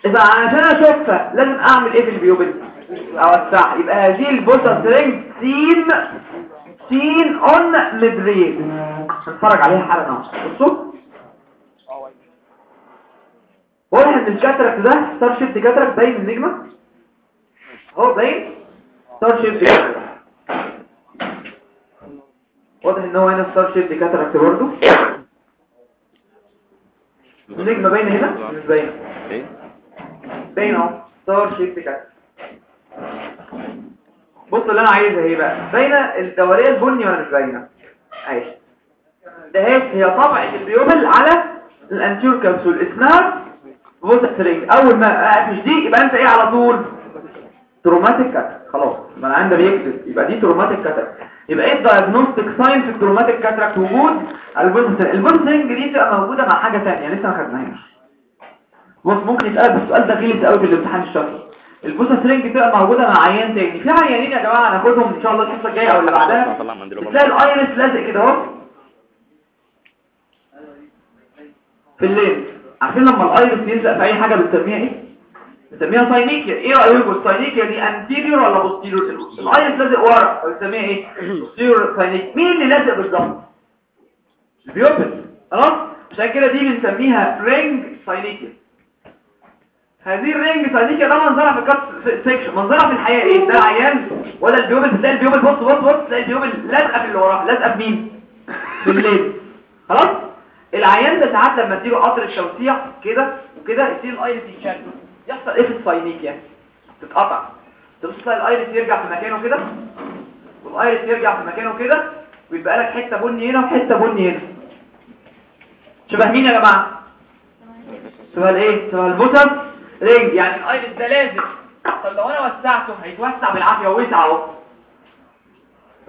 إذا عشان اشوفها لازم أعمل إيه في ال pupil؟ اوسعها يبقى هذه ال Vossius ring seen seen on mydriasis هنتفرج عليها حالا أهو. بصوا واضح إن ال cataract ده star shaped cataract باين النجمه أهو باين. star shaped cataract واضح إن هو هنا star shaped cataract برضه. النجمه باينه هنا؟ مش باينه إيه؟ باين أهو. star shape كده بص اللي أنا عايزها إيه بقى؟ باينه الدوريه البني ولا مش باينه اهي ده هي هي طبعه ال pupil على ال anterior capsule. اسمها Vossius ring أول ما أقفش دي يبقى أنت إيه على طول؟ traumatic cataract خلاص. ما أنا عندي بيكتب يبقى دي تروماتيك كاتر يبقى إيه الدايجنوستيك ساين في التروماتيك كاتراكت وجود البوزيتين البوزيتين دي تبقى موجوده مع حاجة ثانية لسه ما خدناهاش. بص ممكن يتقال السؤال ده غلط قوي في الامتحان الشفوي ال Vossius ring تبقى موجوده مع عيان تاني. في عيانين يا جماعة هناخدهم إن شاء الله الحصة الجاية أو اللي بعدها؟ تلاقي ال iris لازق كده أهو. في الليل. عارفين لما ال iris يلزق في أي حاجة بنسميها إيه؟ بنسميها synechia إيه رايكم ال synechia دي anterior ولا posterior ال iris لازق ورا بنسميها إيه posterior synechia مين اللي لازق بالظبط ال pupil خلاص عشان كده دي بنسميها ring synechia هذه ال ring synechia ده منظرها في ال cut section منظرها في الحياة إيه؟ ده عيان؟ ولا ال pupil بتلاقي ال pupil بص بص بص تلاقي ال pupil لازقه في اللي وراها. لازقه في مين؟ في الليل. خلاص؟ العيان ده ساعات لما تديله قطرة توسيع كده وكده يصير ال iris يتشد يحصل إيه في ال synechia تتقطع. تبص تلاقي ال iris يرجع في مكانه كده؟ وال iris يرجع في مكانه كده؟ ويبقى لك حتة بني هنا وحتة بني هنا. شبه مين يا جماعة؟ شبه الايه شبه ال Vossius ring. يعني ال iris ده لازق. طب لو أنا وسعته هيتوسع بالعافية ووسع أهو.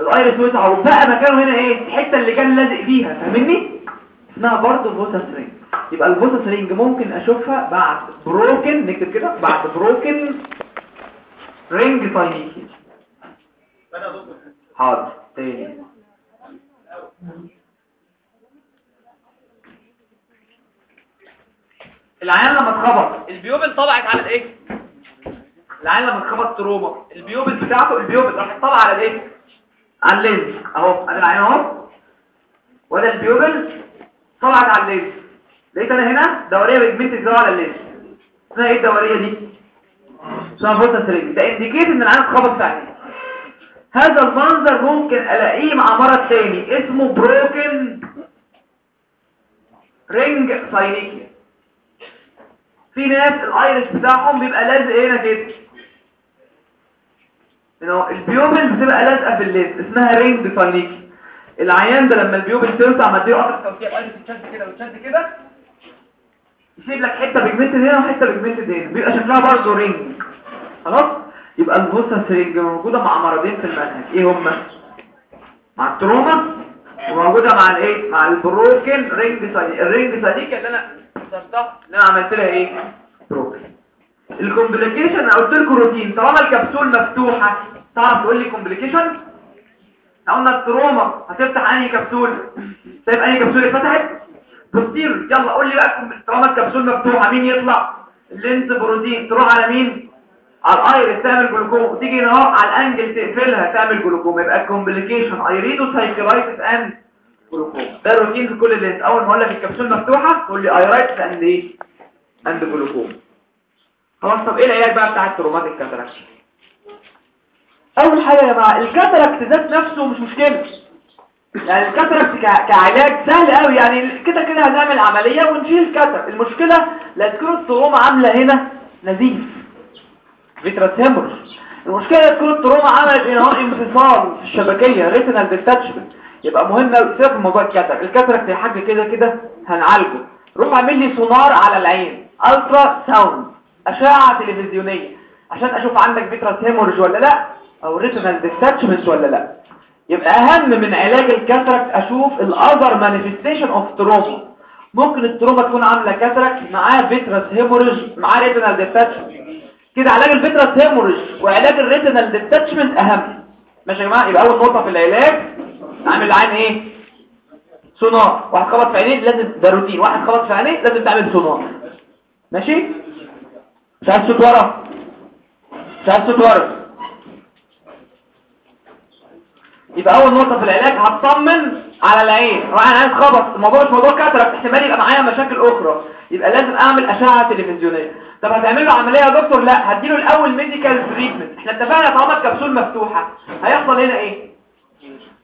ال iris وسع وبقى مكانه هنا إيه؟ الحتة اللي كان لازق فيها. فاهمني؟ اسمها برضه Vossius ring. يبقى ال Vossius ring ممكن أشوفها بعد broken نكتب كده بعد broken ring synechia حاضر تاني. العيان لما اتخبط. ال pupil طبعت على الايه؟ العيان لما اتخبط trauma ال pupil بتاعته ال pupil راح طبع على الايه؟ على ال lens. أهو ادي العيان أهو. وده ال pupil طبعت على ال lens لقيت أنا هنا دورية pigmented كده على ال lens. اسمها إيه الدورية دي؟ اسمها Vossius ring ده indicate إن العين اتخبط فعلا هذا المنظر ممكن ألاقيه مع مرض تاني. اسمه broken ring synechia في ناس ال iris بتاعهم بيبقى لازق هنا كده ال pupil بتبقى لازقة في ال lens اسمها ring synechia العيان ده لما ال pupil توسع ما اديه قطرة توسيع ال iris تتشد كده وتشد كده. يسيب لك حتة pigmented هنا وحتة pigmented هنا. بيبقى شكلها برضه ring خلاص؟ يبقى ال Vossius ring موجودة مع مرضين في المنهج. إيه هما؟ مع ال trauma وموجودة مع الإيه؟ مع ال broken. ring synechia ال ring synechia اللي أنا اخترتها اللي أنا عملت لها إيه؟ broken. ال complication أنا قلت لكم روتين. طالما الكبسول مفتوحة تعرف تقول لي complication؟ قلنا ال trauma. هتفتح أنهي كبسول؟ طيب أنهي كبسول اتفتحت؟ بروتين يلا قول لي بقى طالما الكبسول مفتوحة مين يطلع؟ ال lens protein تروح على مين؟ على ال iris تعمل جلوكوم. تيجي هنا على ال angle تقفلها تعمل جلوكوم. يبقى complication iridocyclitis and جلوكوم ده روتين في كل ال lens أول ما أقول لك الكبسول مفتوحة تقول لي iritis and إيه and glaucoma خلاص طب إيه العلاج بقى بتاع ال traumatic cataract أول حاجة يا جماعة ال cataract ذات نفسه مش مشكلة. يعني ال cataract كعلاج سهل قوي. يعني كده كده هنعمل عملية ونشيل ال cataract المشكلة لا تكون ال trauma عاملة هنا نزيف. vitreous hemorrhage المشكلة تكون ال trauma عملت اهو انفصال في الشبكية retinal detachment. يبقى مهم سيبك من موضوع ال cataract ال cataract يا حاج كده كده هنعالجه. روح اعمل لي سونار على العين. ultrasound. أشعة تلفزيونية. عشان أشوف عندك vitreous hemorrhage ولا لا؟ أو retinal detachment ولا لا. يبقى أهم من علاج ال cataract أشوف ال other manifestation of trauma ممكن ال trauma تكون عاملة cataract معاه vitreous hemorrhage معاه retinal detachment كده علاج ال vitreous hemorrhage وعلاج ال retinal detachment أهم. ماشي يا جماعة؟ يبقى أول نقطة في العلاج. اعمل عين إيه؟ سونار. واحد خبط في عينيه لازم ده روتين. واحد خبط في عينيه لازم تعمل سونار. ماشي؟ مش عايز صوت ورا؟ مش عايز صوت ورا. يبقى أول نقطة في العلاج هتصمم على العين. وأنا عايز خبط الموضوع مش موضوع cataract احتمال يبقى معايا مشاكل أخرى. يبقى لازم أعمل أشعة تلفزيونية. طب هتعمل له عملية يا دكتور؟ لا هديله الأول medical treatment إحنا اتفقنا طالما الكبسول مفتوحة هيحصل هنا إيه؟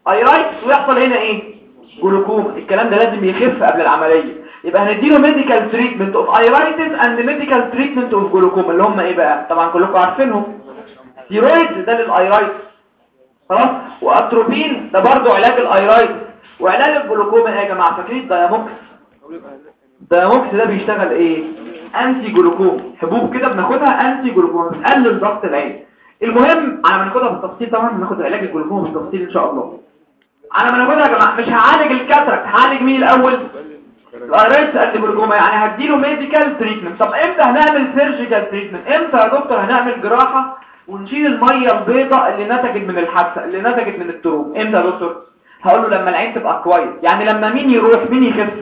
iritis ويحصل هنا إيه؟ جلوكوما. الكلام ده لازم يخف قبل العملية. يبقى هنديله medical treatment of iritis and medical treatment of glaucoma اللي هم إيه بقى؟ طبعا كلكم عارفينهم. ستيرويد ده لل iritis خلاص؟ واتروبين ده برضو علاج ال iritis وعلاج الجلوكوما إيه يا جماعة؟ فاكرين Diamox؟ Diamox ده بيشتغل إيه؟ anti glaucoma حبوب كده بناخدها anti glaucoma بتقلل ضغط العين. المهم على ما ناخدها بالتفصيل طبعا بناخد علاج الجلوكوما بالتفصيل إن شاء الله. على ما ناخدها يا جماعة مش هعالج ال cataract هعالج مين الأول؟ ال iritis and glaucoma يعني هديله medical treatment طب إمتى هنعمل surgical treatment إمتى يا دكتور هنعمل جراحة؟ ونشيل المية البيضاء اللي نتجت من الحادثه اللي نتجت من ال trauma. إمتى يا دكتور؟ هقول له لما العين تبقى quiet. يعني لما مين يروح؟ مين يخف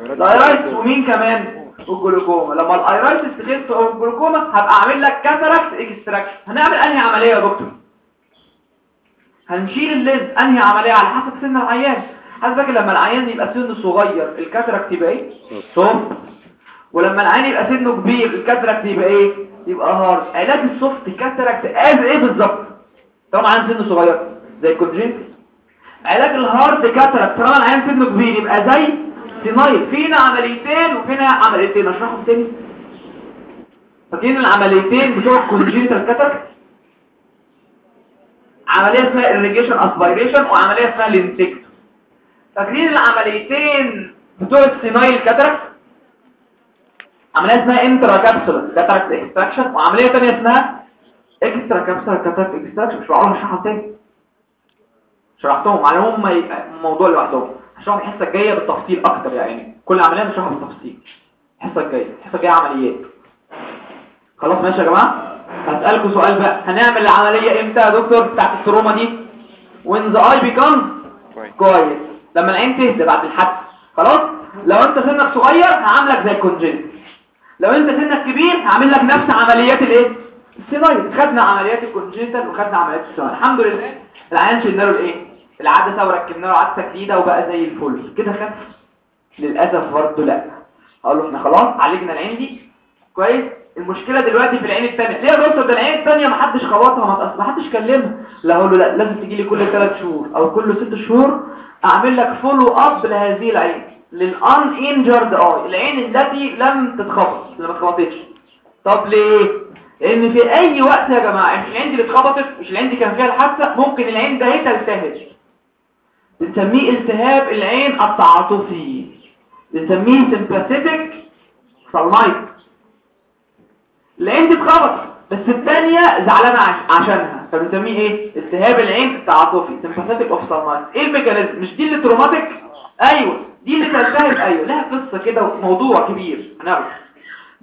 ال iritis. ومين كمان؟ والجلوكوما لما ال iritis تخف أو الجلوكوما هبقى أعمل لك cataract extraction. هنعمل أنهي عملية يا دكتور؟ هنشيل ال lens أنهي عملية؟ على حسب سن العيان. حسب لما العيان يبقى سنه صغير ال cataract يبقى إيه؟ صوم ولما العيان يبقى سنه كبير ال cataract يبقى إيه؟ يبقى hard علاج ال soft cataract زي إيه بالظبط؟ طبعا عيان سنه صغير زي ال congenital علاج ال hard cataract طالما العيان سنه كبير يبقى زي senile فيها عمليتين وفيها عمليتين. اشرحهم تاني؟ فاكرين العمليتين بتوع ال congenital cataract عملية اسمها irrigation aspiration وعملية اسمها lensectomy فاكرين العمليتين بتوع ال senile cataract عملية اسمها intracapsular cataract extraction وعملية ثانية اسمها extracapsular cataract extraction مش معقول اشرحها تاني شرحتهم. على هم موضوع لوحدهم. هشرح الحصة الجاية بالتفصيل أكتر يعني. كل عملية هنشرحها بالتفصيل. الحصة الجاية. الحصة الجاية عمليات. خلاص ماشي يا جماعة؟ هسألكم سؤال بقى. هنعمل العملية إمتى يا دكتور؟ بتاعت ال trauma دي. When the eye becomes quiet. لما العين تهدى بعد الحادثة. خلاص؟ لو أنت سنك صغير هعاملك زي ال congenital لو انت سنك كبير هعمل لك نفس عمليات الايه؟ ال senile خدنا عمليات ال congenital وخدنا عمليات ال senile الحمد لله. العيان شلنا له الايه؟ العدسة وركبنا له عدسة جديدة وبقى زي الفل. كده خف؟ للأسف برضه لا. أقول له إحنا خلاص عالجنا العين دي. كويس؟ المشكلة دلوقتي في العين الثانية ليه يا دكتور؟ ده العين الثانية ما حدش خبطها ما حدش كلمها. لا أقول له لا لازم تجي لي كل 3 شهور أو كل 6 شهور أعمل لك follow up لهذه العين. لل uninjured eye العين التي لم تتخبط ما اتخبطتش طب ليه؟ لأن في أي وقت يا جماعة العين دي اتخبطت مش العين دي كان فيها الحادثة ممكن العين ده هي تلتهب بنسميه التهاب العين التعاطفي. بنسميه sympathetic ophthalmitis. العين دي اتخبطت بس الثانية زعلانة عش- عشانها. فبنسميه إيه؟ التهاب العين التعاطفي sympathetic ophthalmitis. إيه ال mechanism؟ مش دي اللي traumatic أيوه. دي اللي تلتهب أيوه لها قصة كده وموضوع كبير. هنعرف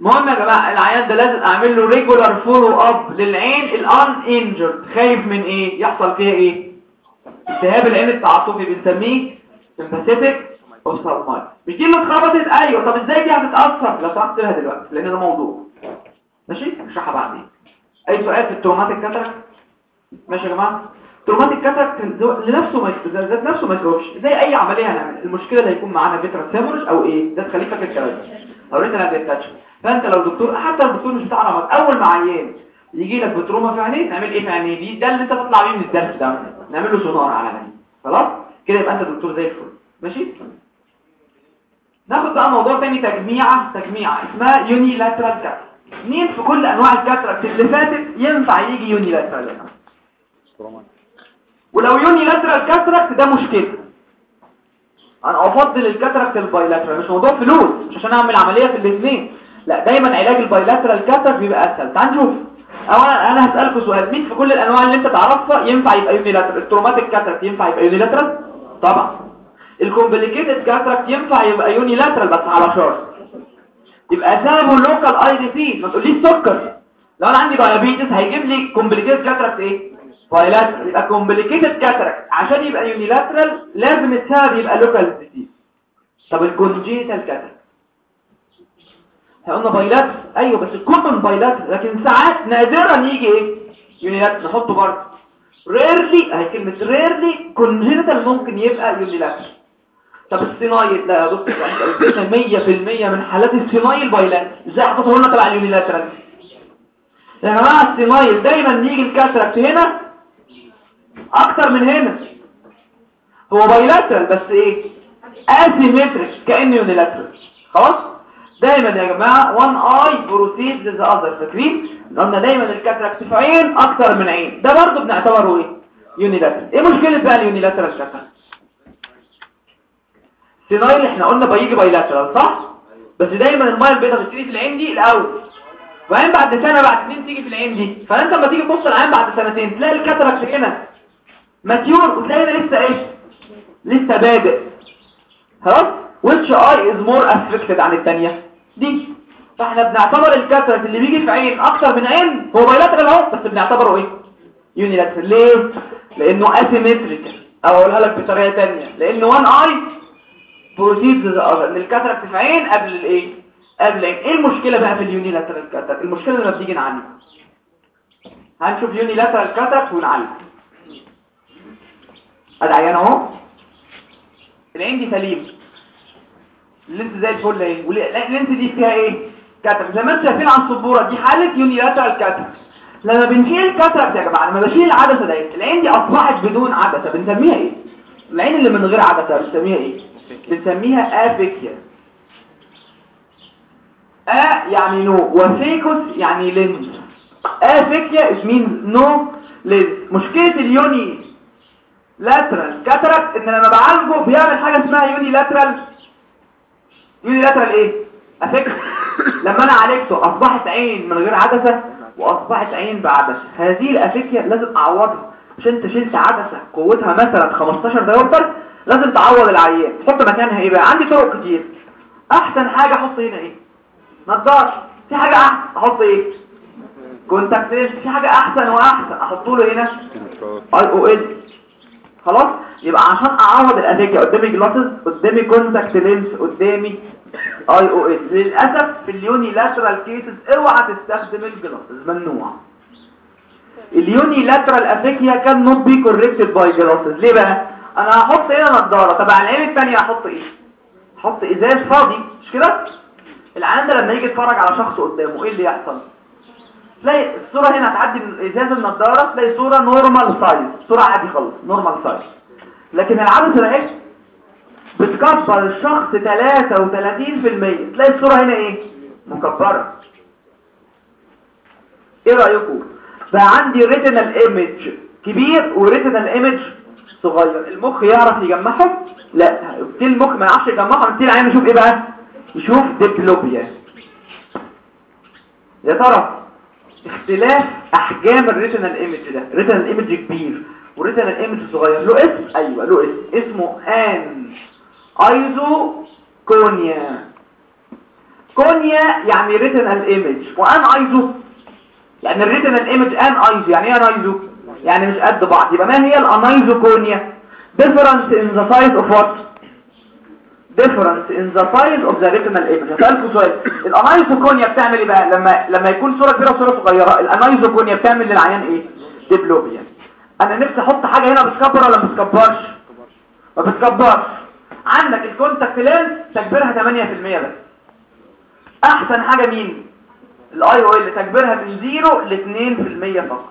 المهم يا جماعة العيان ده لازم أعمل له regular follow up للعين ال uninjured خايف من إيه؟ يحصل فيها إيه؟ التهاب العين التعاطفي بنسميه of sunlight مش دي اللي اتخبطت؟ أيوه. طب إزاي دي هتتأثر؟ لو سمحت لها دلوقتي لأن ده موضوع. ماشي؟ هشرحها بعدين أي سؤال في ال traumatic cataract ماشي يا جماعة؟ traumatic cataract لنفسه ذات نفسه ما يتجاوبش زي أي عملية هنعمل المشكلة اللي هيكون معانا vitreous hemorrhage أو إيه؟ ده تخليك فاكر الكلام ده أو retinal detachment فأنت لو دكتور حتى لو الدكتور مش بتاع رمد أول ما عيان يجي لك ب trauma في عينيه نعمل إيه في عينيه دي ده اللي أنت تطلع بيه من الدرس ده. نعمل له سونار على عينيه خلاص؟ كده يبقى أنت دكتور زي الفل. ماشي؟ ناخد بقى موضوع تاني تجميعة. تجميعة. اسمها unilateral cataract مين في كل أنواع ال cataract اللي فاتت ينفع يجي unilateral ولو unilateral cataract ده مشكلة. أنا أفضل ال cataract ال bilateral مش موضوع فلوس مش عشان أعمل عملية في الاثنين لا دايما علاج ال bilateral cataract بيبقى أسهل. تعال نشوف. اولا أنا هسألكوا سؤال. مين في كل الأنواع اللي أنت تعرفها ينفع يبقى unilateral ال traumatic cataract ينفع يبقى unilateral طبعا. ال complicated cataract ينفع يبقى unilateral بس على شرط. يبقى سببه local eye disease ما تقوليش سكر. لو أنا عندي diabetes هيجيب لي complicated cataract إيه؟ bilateral يبقى complicated cataract عشان يبقى unilateral لازم السبب يبقى local disease طب ال congenital cataract قلنا bilateral أيوه بس ال common bilateral لكن ساعات نادرا يجي إيه؟ unilateral نحطه برضه. rarely اهي كلمة rarely congenital ممكن يبقى unilateral طب ال senile لا يا دكتور أنت قلت لنا 100% من حالات ال senile bilateral إزاي حطيته لنا تبع ال unilateral يا جماعة ال senile دايما نيجي ال cataract هنا أكتر من هنا. هو bilateral بس إيه؟ asymmetric كأنه unilateral خلاص؟ دايما يا جماعة one eye precede the other فاكرين؟ قلنا دايما ال cataract في عين أكتر من عين. ده برضه بنعتبره إيه؟ unilateral إيه مشكله بقى ال unilateral cataract senile إحنا قلنا بيجي bilateral صح؟ بس دايما الميه البيضاء بتيجي في العين دي الأول. وبعدين بعد سنة بعد سنين تيجي في العين دي. فأنت لما تيجي تبص العين بعد سنتين تلاقي ال cataract هنا. mature وتلاقي هنا لسه إيش لسه بادئ. خلاص؟ which eye is more affected عن الثانية دي. فاحنا بنعتبر ال cataract اللي بيجي في عين أكتر من عين هو bilateral أهو بس بنعتبره إيه؟ unilateral ليه؟ لأنه asymmetrical أو اقولها لك بطريقة ثانية لأنه one eye precede ان ال cataract في عين قبل الإيه؟ قبل عين إيه المشكلة بقى في ال unilateral cataract المشكلة لما بتيجي نعالج هنشوف unilateral cataract ونعالج ادي عيان اهو العين دي سليم. ال lens زي الفل اهي. وال lens دي فيها إيه؟ cataract زي ما أنتم شايفين على السبوره دي حالة unilateral cataract لما بنشيل ال cataract يا جماعة لما بشيل العدسة ديت العين دي أصبحت بدون عدسة. بنسميها إيه؟ العين اللي من غير عدسة بنسميها إيه؟ بنسميها aphakia a يعني no و phakos يعني lens. aphakia is means no lens. مشكلة ال unilateral cataract إن لما بعالجه بيعمل حاجة اسمها unilateral unilateral إيه؟ effect لما أنا عالجته أصبحت عين من غير عدسة وأصبحت عين بعدسة. هذه ال aphakia لازم أعوضها. مش انت شلت عدسة قوتها مثلا 15 diopter لازم تعوض العيان. تحط مكانها إيه بقى؟ عندي طرق كتير. أحسن حاجة أحط هنا إيه؟ نضاره في حاجة احسن أحط إيه؟ contact في حاجة أحسن وأحسن. أحط له هنا. IOL خلاص؟ يبقى عشان أعوض ال aphakia قدامي glasses قدامي contact lens قدامي IOL للأسف في ال unilateral cases اوعى تستخدم ال glasses ممنوع. اليوني لاترال افكيا كان نوت بي كوركتد باي جلاسز ليه بقى؟ أنا هحط هنا نضارة؟ طب على العين الثانية هحط إيه؟ أحط إزاز فاضي. مش كده؟ العيان ده لما يجي يتفرج على شخص قدامه إيه اللي يحصل؟ تلاقي الصورة هنا هتعدي ازاز النضارة تلاقي صورة normal size صورة عادي خالص normal size لكن العدسه ده إيه؟ بتكبر الشخص 33% تلاقي الصورة هنا إيه؟ مكبرة. إيه رأيكم؟ بقى عندي retinal image كبير و retinal image صغير. المخ يعرف يجمعهم لا. في المخ ما يعرفش يجمعهم في العين يشوف إيه بقى؟ يشوف diplopia. يا ترى اختلاف أحجام ال retinal image ده. retinal image كبير و retinal image صغير. له اسم؟ أيوه له اسم. اسمه aniseikonia konia يعني retinal image و aniso يعني ال retinal image aniso يعني إيه aniso يعني مش قد بعض. يبقى ما هي ال aniseikonia difference in the size of what? Difference in the size of the retinal image. هسألكم سؤال. ال aniseikonia بتعمل إيه بقى لما لما يكون صورة كبيرة وصورة صغيرة ال aniseikonia بتعمل للعيان إيه؟ diplopia أنا نفسي أحط حاجة هنا بتكبر ولا ما بتكبرش؟ ما بتكبرش. عندك ال contact lens تكبيرها 8% بس. أحسن حاجة مين؟ ال IOL. تكبيرها من 0 ل 2% فقط.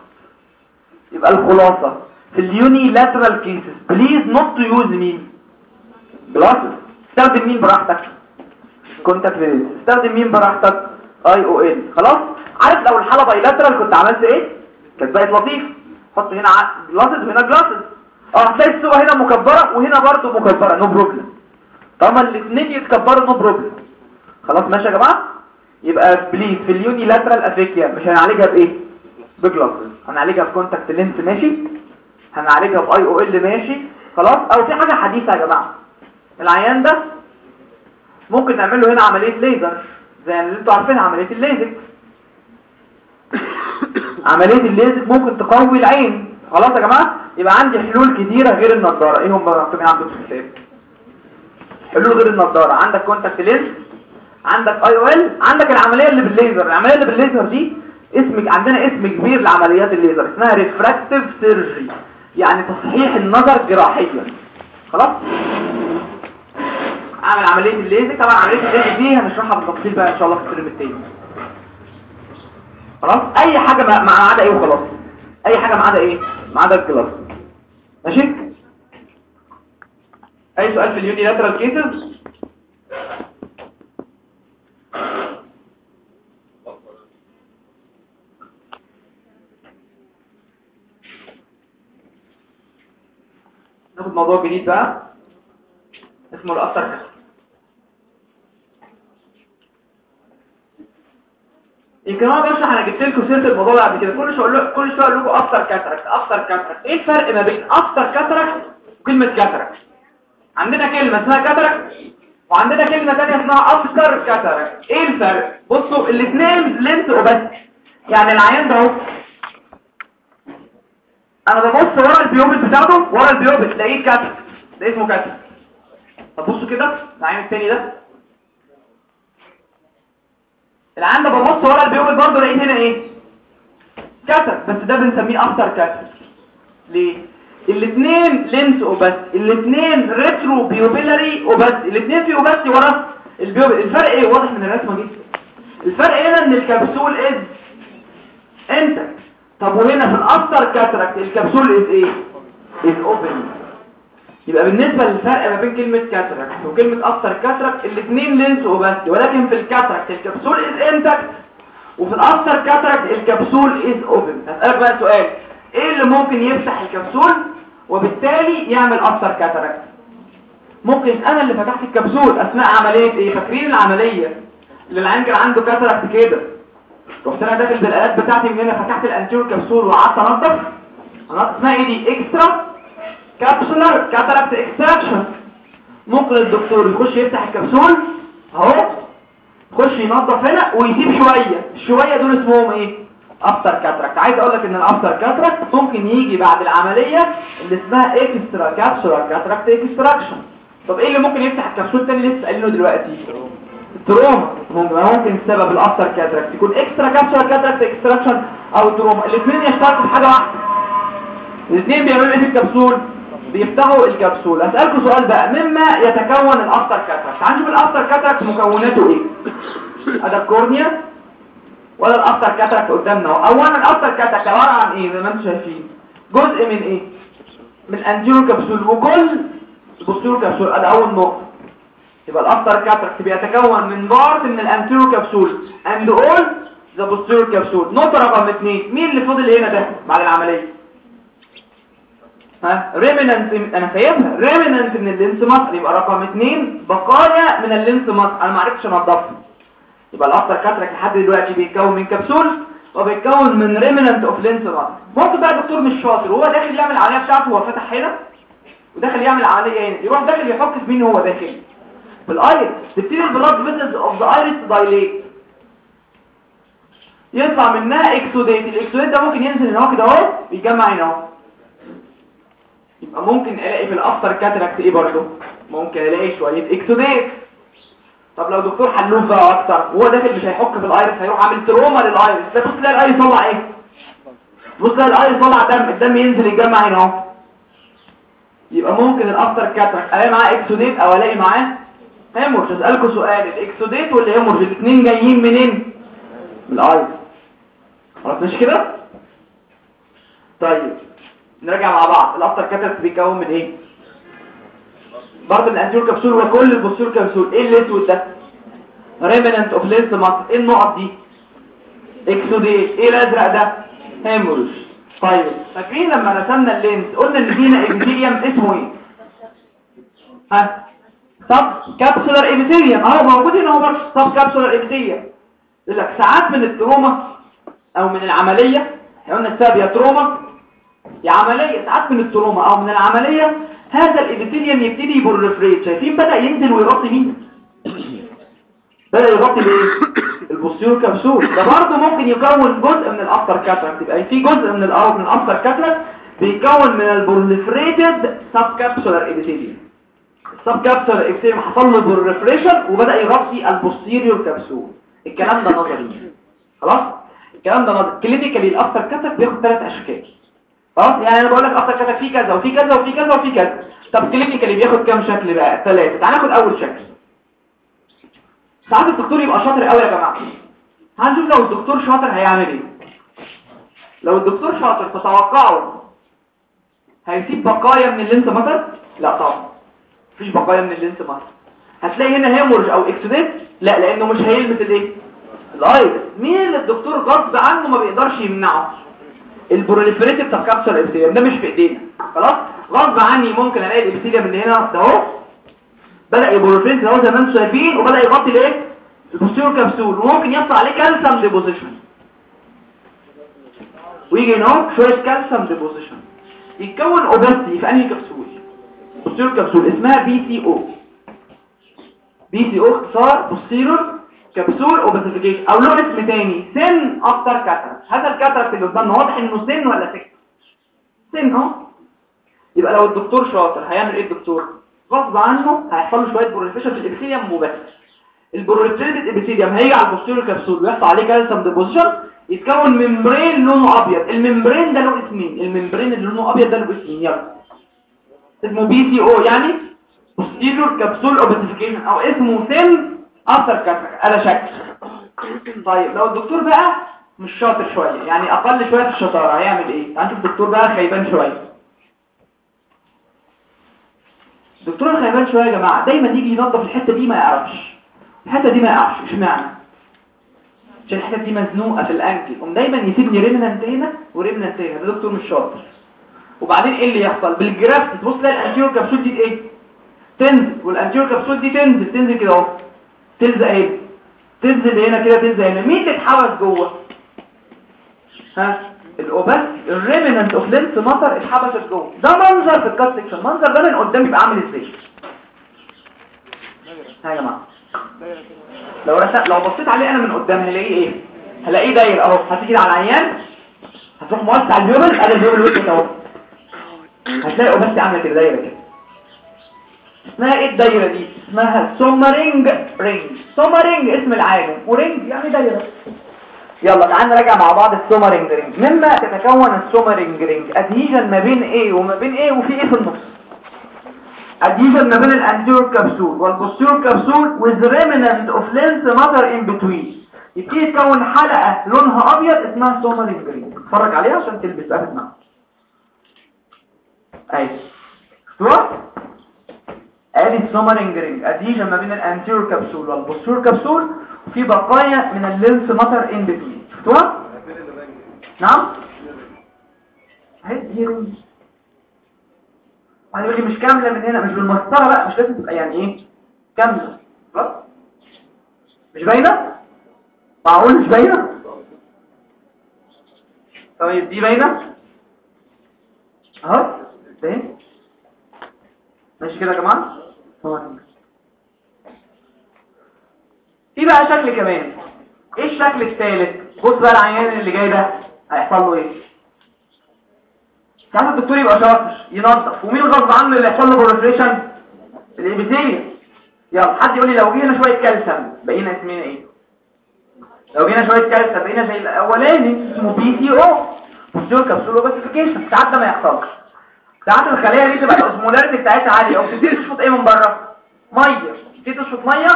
يبقى الخلاصة. في ال unilateral cases please not to use مين؟ glasses استخدم مين براحتك؟ contact lens استخدم مين براحتك؟ IOL خلاص؟ عارف لو الحاله bilateral كنت عملت إيه؟ كانت بقت لطيف. حط هنا glasses وهنا glasses آه هتلاقي الصورة هنا مكبرة وهنا برضو مكبرة. no problem طالما الاثنين يتكبروا no problem خلاص ماشي يا جماعة؟ يبقى please في ال unilateral aphakia مش هنعالجها بإيه؟ ب glasses هنعالجها ب contact lens ماشي؟ هنعالجها ب IOL ماشي؟ خلاص؟ أو في حاجة حديثة يا جماعة. العيان ده ممكن نعمل له هنا عملية ليزر زي اللي أنتوا عارفينها عملية الليزك. عملية الليزك ممكن تقوي العين. خلاص يا جماعة؟ يبقى عندي حلول كتيرة غير النضارة. إيه هم مكتوبين عندكم في الكتاب؟ حلول غير النضارة. عندك contact lens عندك IOL عندك العملية اللي بالليزر العملية اللي بالليزر دي اسم عندنا اسم كبير لعمليات الليزر اسمها refractive surgery يعني تصحيح النظر جراحيا. خلاص؟ أعمل عملية الليزك طبعا عملية الليزك دي هنشرحها بالتفصيل بقى إن شاء الله في ال term التاني. خلاص؟ أي حاجة ما عدا إيه وخلاص؟ أي حاجة ما عدا إيه؟ ما عدا ال glasses. ماشي؟ أي سؤال في ال unilateral cases؟ ناخد موضوع جديد بقى. اسمه ال after cataract يمكن أنا بشرح أنا جبت لكم سيرة الموضوع ده قبل كده. كل شوية أقول لكم كل شوية أقول لكم افتر كاتراكت افتر كاتراكت إيه الفرق ما بين after cataract وكلمة cataract عندنا كلمة اسمها cataract وعندنا كلمة ثانية اسمها after cataract إيه الفرق؟ بصوا الاثنين lens opacity. يعني العيان ده أهو. أنا ببص ورا ال pupil بتاعته ورا ال pupil تلاقيه cataract ده اسمه cataract طب بصوا كده العيان الثاني ده. ده ببص ورا ال pupil برضه لقيت هنا إيه؟ cataract. بس ده بنسميه after cataract. ليه؟ الاثنين lens opacity. الاثنين retro pupillary opacity. الاثنين في opacity. ورا ال pupil الفرق إيه؟ واضح من الرسمة دي. الفرق هنا إن ال capsule is intact طب وهنا في ال after cataract ال capsule is إيه؟ is open يبقى بالنسبة للفرق ما بين كلمة cataract وكلمة after cataract الاثنين lens opacity. ولكن في ال cataract ال capsule is intact وفي ال after cataract ال capsule is open هسألك بقى سؤال. إيه اللي ممكن يفتح الكبسول وبالتالي يعمل after cataract ممكن أنا اللي فتحت الكبسول أثناء عملية إيه؟ فاكرين العملية. اللي العيان كان عنده cataract كده. رحت أنا داخل بالآلات بتاعتي من هنا فتحت ال anterior capsule وقعدت أنضف. اسمها إيه دي؟ extracapsular cataract extraction. ممكن الدكتور يخش يفتح الكبسول. اهو. يخش ينظف هنا ويسيب شوية. الشوية دول اسمهم إيه؟ after cataract عايز أقول لك ان ال after cataract ممكن يجي بعد العملية اللي اسمها extracapsular cataract extraction طب إيه اللي ممكن يفتح الكبسول تاني لسه قايلينه دلوقتي؟ ال trauma. ممكن السبب ال after cataract يكون extracapsular cataract extraction أو trauma. الاثنين يشتركوا في حاجة واحدة. الاثنين بيعملوا إيه في الكبسول؟ بيفتحوا الكبسول أسألكم سؤال بقى مما يتكون ال after cataract تعالوا نشوف ال after cataract مكوناته إيه؟ ادي ال cornea ولا ال after cataract قدامنا اولا ال after cataract عبارة عن إيه؟ زي ما أنتم شايفين. جزء من إيه؟ من ال anterior capsule. وكل posterior capsule ادي أول نقطة. يبقى ال after cataract بيتكون من part من ال anterior capsule. and all the posterior capsule نقطة رقم 2 مين اللي فضل هنا ده؟ بعد العملية. ها؟ remnant أنا سايبها remnant من ال lens matter يبقى رقم 2 بقايا من ال lens matter أنا ما عرفتش انضفها يبقى ال after cataract لحد دلوقتي بيتكون من كبسول وبيتكون من remnant of lens matter ممكن بقى الدكتور مش شاطر. وهو داخل يعمل العملية بتاعته هو فتح هنا وداخل يعمل عمليه هنا. يروح داخل يحك في مين هو داخل؟ في ال iris. تبتدي ال blood vessels of the iris dilate يطلع منها exudate ال exudate ده ممكن ينزل هنا كده اهو بيجمع هنا أهو. يبقى ممكن ألاقي في ال after cataract إيه برضه؟ ممكن ألاقي شوية exudate طب لو دكتور حلوف بقى أكتر وهو داخل مش هيحك في ال iris هيروح عامل trauma لل iris. ده بص تلاقي ال iris طلع إيه؟ بص تلاقي ال iris طلع دم الدم ينزل يتجمع هنا أهو. يبقى ممكن ال after cataract ألاقي معاه exudate أو ألاقي معاه hemorrhage. أسألكم سؤال ال exudate وال hemorrhage الاثنين جايين منين؟ من ال iris. خلاص مش كده؟ طيب. نرجع مع بعض. ال after cataract بيتكون من إيه؟ part ال anterior capsule وكل ال posterior capsule. إيه الاسود ده؟ remnant of lens matter إيه النقط دي؟ exudate إيه الأزرق ده؟ hemorrhage طيب فاكرين لما رسمنا ال lens قلنا إن فينا epithelium اسمه إيه؟ ها؟ subcapsular epithelium أهو موجود هنا أهو. subcapsular epithelium يقول لك ساعات من ال trauma أو من العملية إحنا قلنا السبب يا trauma. يا عملية ساعات من ال trauma أو من العملية هذا ال epithelium يبتدي ي proliferate شايفين بدأ ينزل ويغطي مين؟ بدأ يغطي بإيه؟ ال posterior capsule. ده برضه ممكن يكون جزء من ال after cataract يبقى في جزء من الأرض من ال after cataract بيكون من ال proliferated subcapsular epithelium ال subcapsular epithelium حصل له proliferation وبدأ يغطي ال posterior capsule. الكلام ده نظري. خلاص؟ الكلام ده نظري. clinically ال after cataract بياخد ثلاث أشكال. خلاص يعني أنا بقول لك after cataract في كذا وفي كذا وفي كذا وفي كذا. طب clinically بياخد كام شكل بقى؟ ثلاثة تعال ناخد أول شكل. ساعات الدكتور يبقى شاطر قوي يا جماعة. هنشوف لو الدكتور شاطر هيعمل إيه. لو الدكتور شاطر تتوقعوا هيسيب بقايا من ال lens مثلا؟ لا طبعا. مفيش بقايا من ال lens matter هتلاقي هنا hemorrhage أو exudate لا لأنه مش هيلمس الإيه؟ ال iris مين اللي الدكتور غصب عنه ما بيقدرش يمنعه؟ ال proliferative بتاع capsule epithelium ده مش في إيدينا. خلاص؟ غصب عني ممكن ألاقي ال epithelium اللي هنا ده أهو. بدأ ي proliferate أهو زي ما أنتم شايفين وبدأ يغطي الايه ال posterior capsule وممكن يحصل عليه calcium deposition. ويجي هنا شوية calcium deposition. يتكون opacity في أنهي كبسول posterior capsule اسمها PCO PCO اختصار posterior capsule opacification أو له اسم تاني thin after cataract هذا ال cataract اللي قدامنا واضح إنه thin ولا thick thin أهو. يبقى لو الدكتور شاطر هيعمل إيه الدكتور؟ غصب عنه هيحصل له شوية proliferation في ال epithelium وبس ال proliferated epithelium هيجي على ال posterior capsule ويحصل عليه calcium deposition يتكون membrane لونه أبيض. ال membrane ده له اسمين. ال membrane اللي لونه أبيض ده له اسمين. يلا. اسمه PCO يعني posterior capsule opacification أو اسمه thin after cataract على شكل طيب لو الدكتور بقى مش شاطر شوية يعني أقل شوية في الشطارة هيعمل إيه؟ تعال نشوف الدكتور بقى خيبان شوية. الدكتور الخيبان شوية يا جماعة دايما يجي ينظف الحتة دي ما يعرفش. الحتة دي ما يعرفش اشمعنى؟ عشان الحتة دي مزنوقة في ال angle قوم دايما يسيبني remnant هنا و remnant هنا ده دكتور مش شاطر. وبعدين إيه اللي يحصل؟ بال gravity تبص تلاقي ال anterior capsule دي إيه؟ تنزل وال anterior capsule دي تنزل تنزل كده أهو. تلزق إيه تنزل هنا كده تلزق هنا. مين اللي اتحبس جوه؟ ها؟ ال opaque ال remnant of lens matter اتحبست جوه. ده منظر في ال cut section المنظر ده من قدام يبقى عامل إزاي؟ ها يا جماعة؟ لو رسم لو بصيت عليه أنا من قدام هلاقيه إيه؟ هلاقيه داير أهو. هتيجي على العيان هتروح موسع ال pupil ادي ال pupil وسعت أهو. هتلاقي opacity عاملة كده دايرة كده. اسمها إيه الدايرة دي؟ اسمها Soemmering ring. Soemmering اسم العالم و ring يعني دايرة. يلا تعال نراجع مع بعض ال Soemmering ring. مما تتكون ال Soemmering ring adhesion ما بين إيه وما بين إيه وفي إيه في النص. adhesion ما بين ال anterior capsule وال posterior capsule with remnant of lens matter in between. يبتدي تكون حلقة لونها أبيض اسمها Soemmering ring. اتفرج عليها عشان تلبس في دماغك. اهي شفتوها؟ ادي ال Soemmering ring adhesion ما بين ال anterior capsule وال posterior capsule في بقايا من ال lens matter in between شفتوها؟ نعم؟ هدي ring هيقول لي مش كاملة من هنا مش بالمسطرة بقى مش لازم تبقى يعني إيه؟ كاملة. خلاص؟ مش باينة؟ معقول مش باينة؟ طيب دي باينة؟ أهو ده ماشي كده يا جماعة؟ في بقى شكل كمان. إيه الشكل الثالث؟ بص بقى العيان اللي جاي ده هيحصل له إيه؟ ساعات الدكتور يبقى شاطر ينظف. ومين غصب عنه اللي يحصل له بروفريشن ال epithelium يلا حد يقول لي لو جينا شوية كالسيوم بقينا اسمنا إيه؟ لو جينا شوية كالسيوم بقينا زي الاولاني اسمه PCO. posterior capsule opacification ساعات ده ما يحصلش. ساعات الخلية دي تبقى ال osmolarity بتاعتها عالية أو تبتدي تشفط إيه من بره؟ مية. تبتدي تشفط مية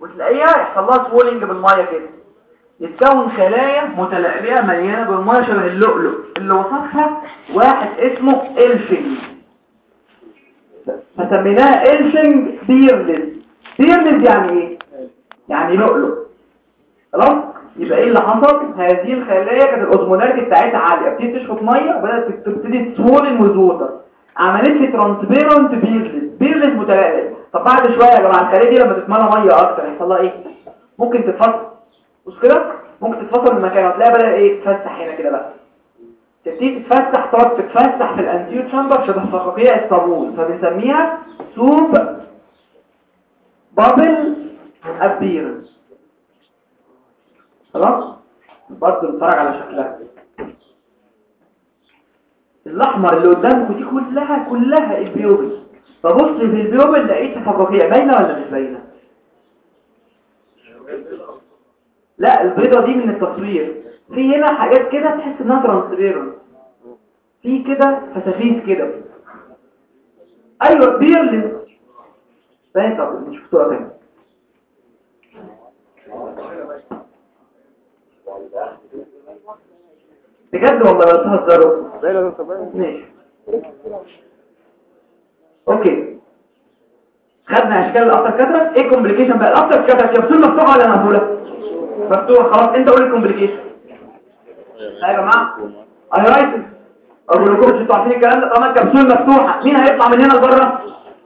وتلاقيها يحصل لها بالمية كده. يتكون خلايا متلألئة مليانة بالمية شبه اللؤلؤ اللي وصفها واحد اسمه Elschnig. فسميناها Elschnig pearls pearls يعني إيه؟ يعني لؤلؤ. خلاص؟ يبقى إيه اللي حصل؟ هذه الخلايا كانت ال osmolarity بتاعتها عالية بتبتدي تشفط مية وبدأت تبتدي ت swollen with water عملت لي transparent pearls pearls متلألئ طب بعد شوية يا جماعة الخلايا دي لما تتملى مية أكتر يحصل لها إيه؟ ممكن تتفصل. بص كده؟ ممكن تتفصل من مكانها. وتلاقيها بدأ إيه؟ تفتح هنا كده بقى. تبتدي تتفتح تقعد تتفتح في ال anterior chamber شبه فقاقيع الصابون. فبنسميها soap bubble appearance خلاص؟ برضه نتفرج على شكلها. الأحمر اللي قدامكم دي كلها كلها ال pupil. فبص في ال pupil لقيت فقاقيع باينة ولا مش باينة؟ لا البيضة دي من التصوير. في هنا حاجات كده تحس إنها ترانسبيرنت في كده فسافيس كده. أيوه بيرلين باين طب مش شفتوها تاني. بجد والله لا تهزروا. ماشي. أوكي. خدنا أشكال ال after cataract إيه complication بقى؟ ال after cataract capsule مفتوحه ولا مقفوله مفتوحه خلاص أنت قول ال complication يا جماعة iritis أقول لكم أنتوا عارفين الكلام ده؟ طالما الكبسول مفتوحة. مين هيطلع من هنا لبره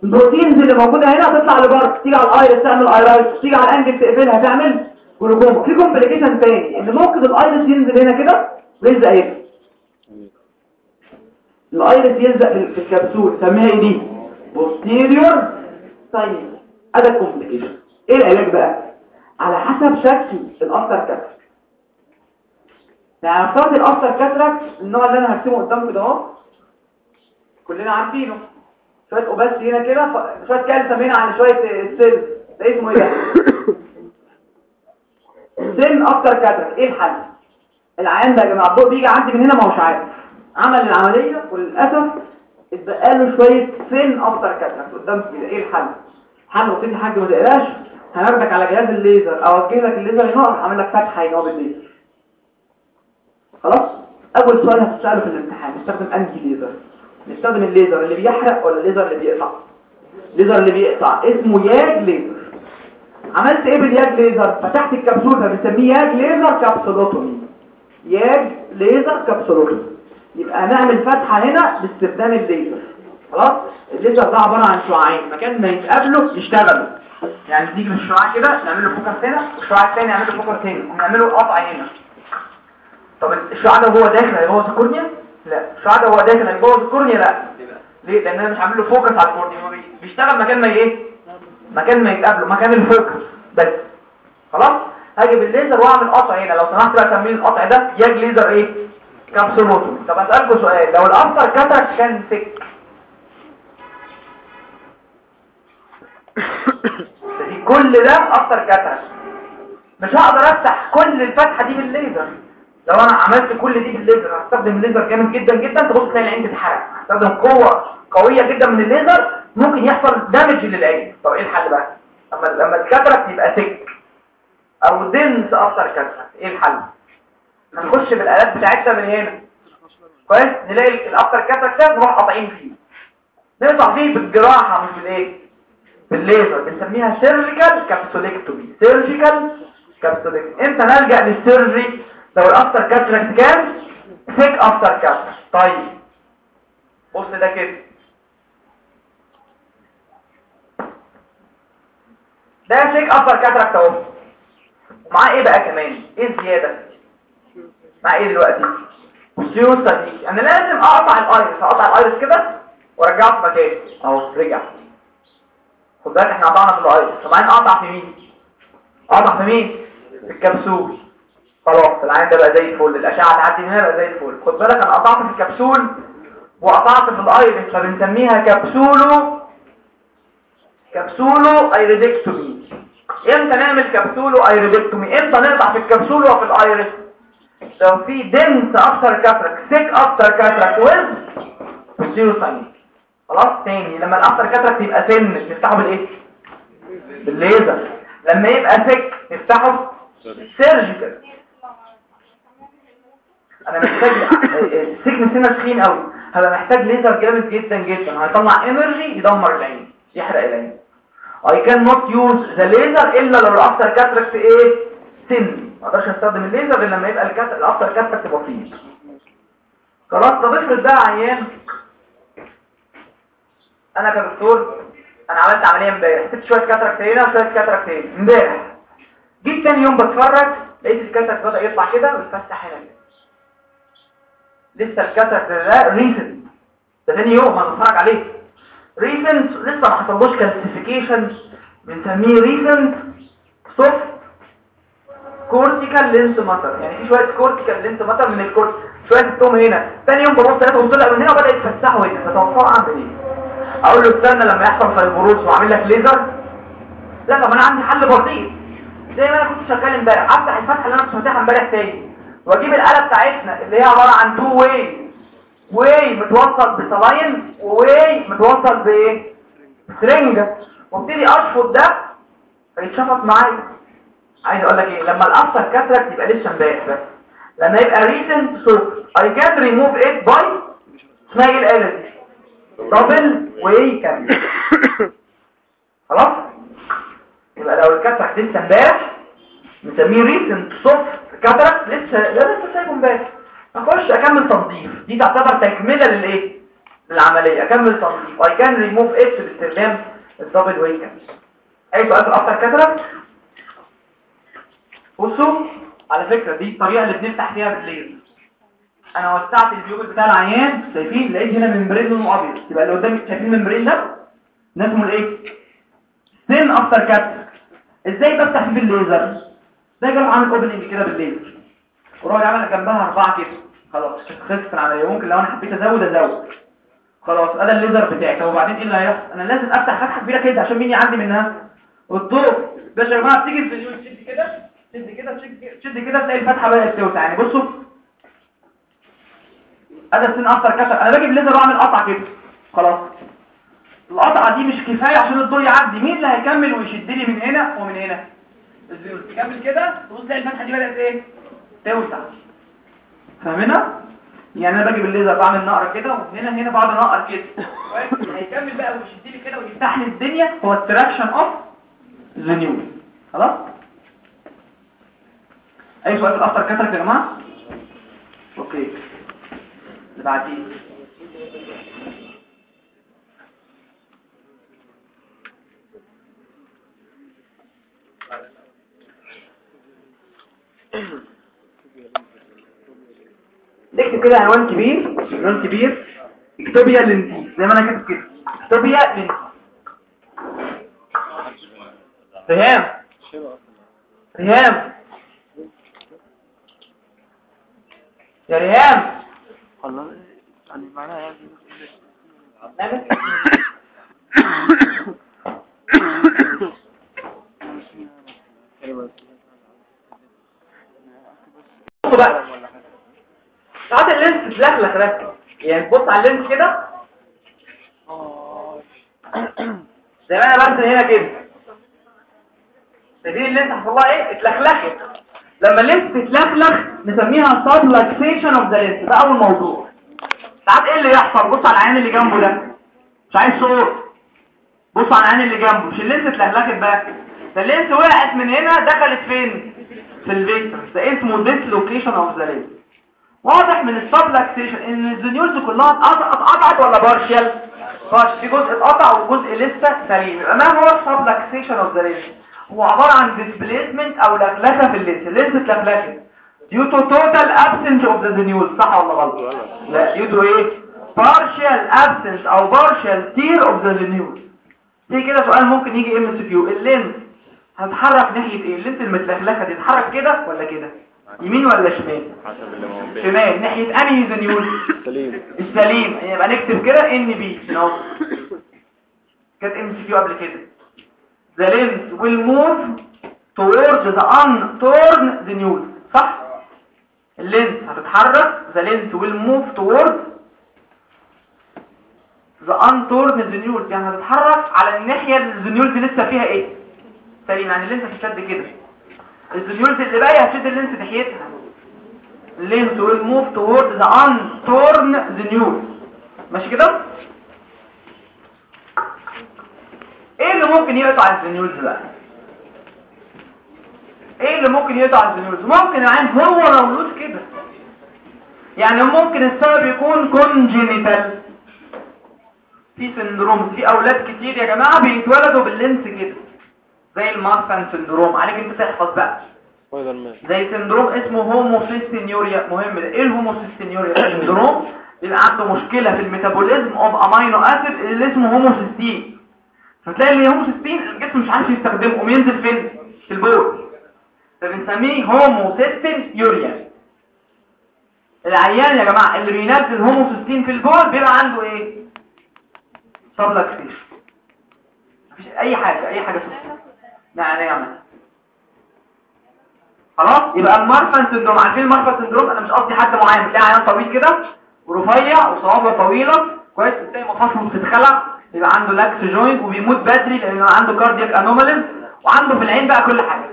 ال proteins اللي موجودة هنا هتطلع لبره تيجي على ال iris تعمل iritis تيجي على ال angle تقفلها تعمل. جلوكوما في complication تاني. ان ممكن ال iris ينزل هنا كده ويلزق هنا. ال iris يلزق في الكبسول. سميها إيه دي؟ posterior synechia. هذا ال complication إيه العلاج بقى؟ على حسب شكل ال after cataract يعني افترض ال after cataract النوع اللي أنا هرسمه قدامكم ده أهو. كلنا عارفينه. شوية opacities هنا كده شوية كالسيوم هنا عن شوية cells ده اسمه إيه ده؟ thin after cataract إيه الحل؟ العيان ده يا جماعة الضوء بيجي عندي من هنا ما هوش عارف. عمل العملية وللأسف اتبقى له شوية thin after cataract قدام كده إيه الحل؟ الحل قلت لي حاج ما تقلقش. هناخدك على جهاز الليزر اوجه لك الليزر ينور اعمل لك فتحة ينور بالليزر خلاص؟ أول سؤال هتسأله في الامتحان نستخدم أنهي ليزر؟ نستخدم الليزر اللي بيحرق ولا الليزر اللي بيقطع؟ الليزر اللي بيقطع. اسمه YAG laser. عملت إيه بال YAG laser؟ فتحت الكبسول فبنسميه YAG laser capsulotomy YAG laser capsulotomy يبقى هنعمل فتحة هنا باستخدام الليزر. خلاص؟ الليزر ده عبارة عن شعاعين. مكان ما يتقابلوا يشتغلوا. يعني تيجي بالشعاع كده نعمل له focus هنا والشعاع الثاني نعمل له focus هنا ونعمل له قطع هنا. طب الشعاع ده هو داخل هيبوظ ال cornea؟ لا. الشعاع ده هو داخل هيبوظ ال cornea؟ لا. ليه؟ لأن أنا مش عامل له focus على ال cornea. هو بي- بيشتغل مكان ما إيه؟ مكان ما يتقابلوا مكان ال focus بس. خلاص؟ هاجي بالليزر واعمل قطع هنا. لو سمحت بقى سميه القطع ده. YAG laser إيه؟ capsulotomy طب أسألكم سؤال. لو ال after cataract كان thick دي كل ده after cataract مش هقدر أفتح كل الفتحة دي بالليزر. لو أنا عملت كل دي بالليزر هستخدم ليزر جامد جدا جدا. تبص تلاقي العين تتحرق هستخدم قوة قوية جدا من الليزر. ممكن يحصل damage للعين. طب إيه الحل بقى؟ لما لما ال cataract يبقى thick أو dense after cataract إيه الحل؟ هنخش بالالات بتاعتنا من هنا. كويس؟ نلاقي ال after cataract ده نروح قاطعين فيه. نقطع فيه بالجراحة مش بالإيه؟ بالليزر. بنسميها surgical capsulectomy surgical capsulectomy إمتى نلجأ لل surgery لو ال after cataract كان thick after cataract طيب. بص ده كده. ده thick after cataract أهو. ومعاه إيه بقى كمان؟ إيه الزيادة؟ مع إيه دلوقتي؟ سيوسا دي أنا لازم أقطع ال iris أقطع ال iris كده وأرجعه في مكانه. أهو رجع. خد بالك إحنا قطعنا في ال iris. وبعدين أقطع في مين؟ أقطع في مين؟ في الكبسول. خلاص العين ده بقى زي الفل. الأشعة تعدي من هنا بقى زي الفل. خد بالك أنا قطعت في الكبسول وقطعت في ال iris. فبنسميها capsulo capsulo-iridectomy. إمتى نعمل capsulo-iridectomy؟ إمتى نقطع في الكبسول وفي ال iris لو في dense after cataract thick after cataract with posterior synechia خلاص تاني. لما ال after cataract يبقى thin نفتحه بالإيه؟ بالليزر. لما يبقى thick نفتحه surgical أنا محتاج ال thickness تخين قوي هبقى محتاج ليزر جامد جدا جدا. هيطلع energy يدمر العين يحرق العين. I cannot use the laser إلا لو ال after cataract إيه؟ thin. ما أقدرش أستخدم الليزر غير لما يبقى ال after cataract بسيط خلاص طب افرض بقى عيان. أنا كدكتور أنا عملت عملية إمبارح. سبت شوية cataract هنا وشوية cataract هنا. إمبارح. جيت تاني يوم بتفرج لقيت ال cataract بدأ يطلع كده ويتفتح هنا. لسه ال cataract ده recent ده تاني يوم أنا بتفرج عليه. recent لسه ما حصلوش calcification بنسميه recent soft cortical lens matter يعني في شوية cortical lens matter من ال cortex شوية سبتهم هنا؟ ثاني يوم ببص لقيتهم طلع من هنا وبدا يتفسحوا هنا. فتوقعوا أعمل إيه؟ أقول له استنى لما يحصل fibrosis وأعمل لك ليزر لا طب أنا عندي حل بسيط زي ما أنا كنت شغال امبارح. أفتح الفتحة اللي أنا كنت فاتحها امبارح تاني. وأجيب الآلة بتاعتنا اللي هي عبارة عن two way way متوصل ب saline و way متوصل بايه سرنجه وابتدي أشفط ده فيتشفط معايا. عايز أقول لك إيه؟ لما ال after cataract يبقى لسه امبارح بس. لما يبقى ريسنت سوفت اي كان ريموف ات باي اسمها إيه double way cannula خلاص؟ يبقى لو ال cataract لسه امبارح نسميه recent soft cataract لسه لا لسه سايبه امبارح. أخش أكمل تنظيف. دي تعتبر تكملة للإيه؟ للعملية. أكمل تنظيف. اي كان ريموف اتش باستخدام ال double way cannula أي سؤال ال after cataract ت بصوا على فكرة دي الطريقة اللي بنفتح فيها بالليزر. أنا وسعت ال pupil بتاع العيان شايفين؟ لقيت هنا membrane لونه أبيض. يبقى اللي قدامي شايفين ال membrane ده؟ ده اسمه الإيه؟ thin after cataract إزاي بفتح بالليزر؟ إزاي جرب اعمل opening كده بالليزر وراح عامل جنبها أربعة كده خلاص خلصت العملية ممكن لو أنا حبيت أزود أزود. خلاص أنا الليزر بتاعي. طب وبعدين إيه اللي هيحصل؟ أنا لازم أفتح فتحة كبيرة كده عشان مين يعدي منها؟ الضوء باشا يا جماعة بتيجي تشد كده تشد كده تشد كده تلاقي الفتحة بدأت توسع. يعني بصوا. ادي ال thin after cataract. أنا باجي بليزر وأعمل قطعه كده. خلاص. القطعة دي مش كفاية عشان الضوء يعدي. مين اللي هيكمل ويشد لي من هنا ومن هنا؟ الزيوت تكمل كده تبص تلاقي الفتحة دي بدأت إيه؟ توسع. فاهمينها؟ يعني أنا باجي بالليزر بعمل نقره كده وهنا هنا بعد نقر كده. هيكمل بقى ويشد لي كده ويفتح لي. الدنيا هو ال traction of the zonules خلاص؟ أي سؤال في ال after cataract يا جماعة؟ okay. اللي بعديه. نكتب كده عنوان كبير عنوان كبير. اكتوبيا لنتي زي ما أنا كاتب كده. اكتوبيا لنتي ريهام ريهام يا ريهام. الله يعني معناها بصوا بقى. ساعات ال lens تلخلخ ركز يعني تبص على ال lens كده. زي ما أنا برسم هنا كده. شايفين ال lens حصل لها إيه؟ اتلخلخت. لما ال lens تتلخلخ نسميها subluxation of the lens. ده أول موضوع. ساعات إيه اللي يحصل؟ بص على العين اللي جنبه ده. مش عايز صوت بص على العين اللي جنبه. مش ال lens اتلخلخت بقى ده ال lens وقعت من هنا دخلت فين؟ في ال vitreous. ده اسمه dislocation of the lens. واضح من ال subluxation إن ال zonules كلها اتقطعت ولا partial partial في جزء اتقطع وجزء لسه سليم. يبقى ما هو ال subluxation of the lens هو عبارة عن displacement أو لخلخه في ال lens ال lens اتلخلخت due to total absence of the zonule صح ولا غلط؟ لا. due to إيه؟ partial absence أو partial tear of the zonule في كده سؤال ممكن يجي MCQ ال lens هتحرك ناحية إيه؟ ال lens المتلخلخه دي تتحرك كده ولا كده؟ يمين ولا شمال؟ حسب اللي موجود. شمال. ناحية أنهي zonule سليم. السليم. يبقى نكتب كده NB. اهو كانت MCQ قبل كده. The lens will move towards the untorn zonule صح؟ ال lens هتتحرك. The lens will move towards the untorn zonule يعني هتتحرك على الناحية اللي ال zonule دي لسه فيها إيه؟ سليم. يعني ال lens هتشد كده. ال zonules اللي باقية هتشد ال lens ناحيتها ال lens will move towards the untorn zonule ماشي كده؟ إيه اللي ممكن يقطع ال zonules بقى إيه اللي ممكن يقطع ال zonules ممكن العين هو مولود كده. يعني ممكن السبب يكون congenital في syndrome في أولاد كتير يا جماعة بيتولدوا بال lens كده. زي ال Marfan syndrome. عليك انت تحفظ بقى. زي syndrome اسمه homocystinuria مهم ده إيه ال homocystinuria syndrome بيبقى عنده مشكلة في ال metabolism of amino acid اللي اسمه هوموسيستين فتلاقي اللي هوموسيستين الجسم مش عارف يستخدمه وينزل فين؟ في البول. فبنسميه homocystinuria العيان يا جماعة اللي بينزل هوموسيستين في البول بيبقى عنده إيه؟ subluxation مفيش أي حاجة أي حاجة سخنه خلاص؟ يبقى ال Marfan syndrome عارفين ال Marfan syndrome أنا مش قصدي حد معين. تلاقي عيان طويل كده ورفيع وصوابعه طويلة. كويس؟ تلاقي مفاصله بتتخلع. يبقى عنده lax joint وبيموت بدري لأنه عنده cardiac anomalies وعنده في العين بقى كل حاجة.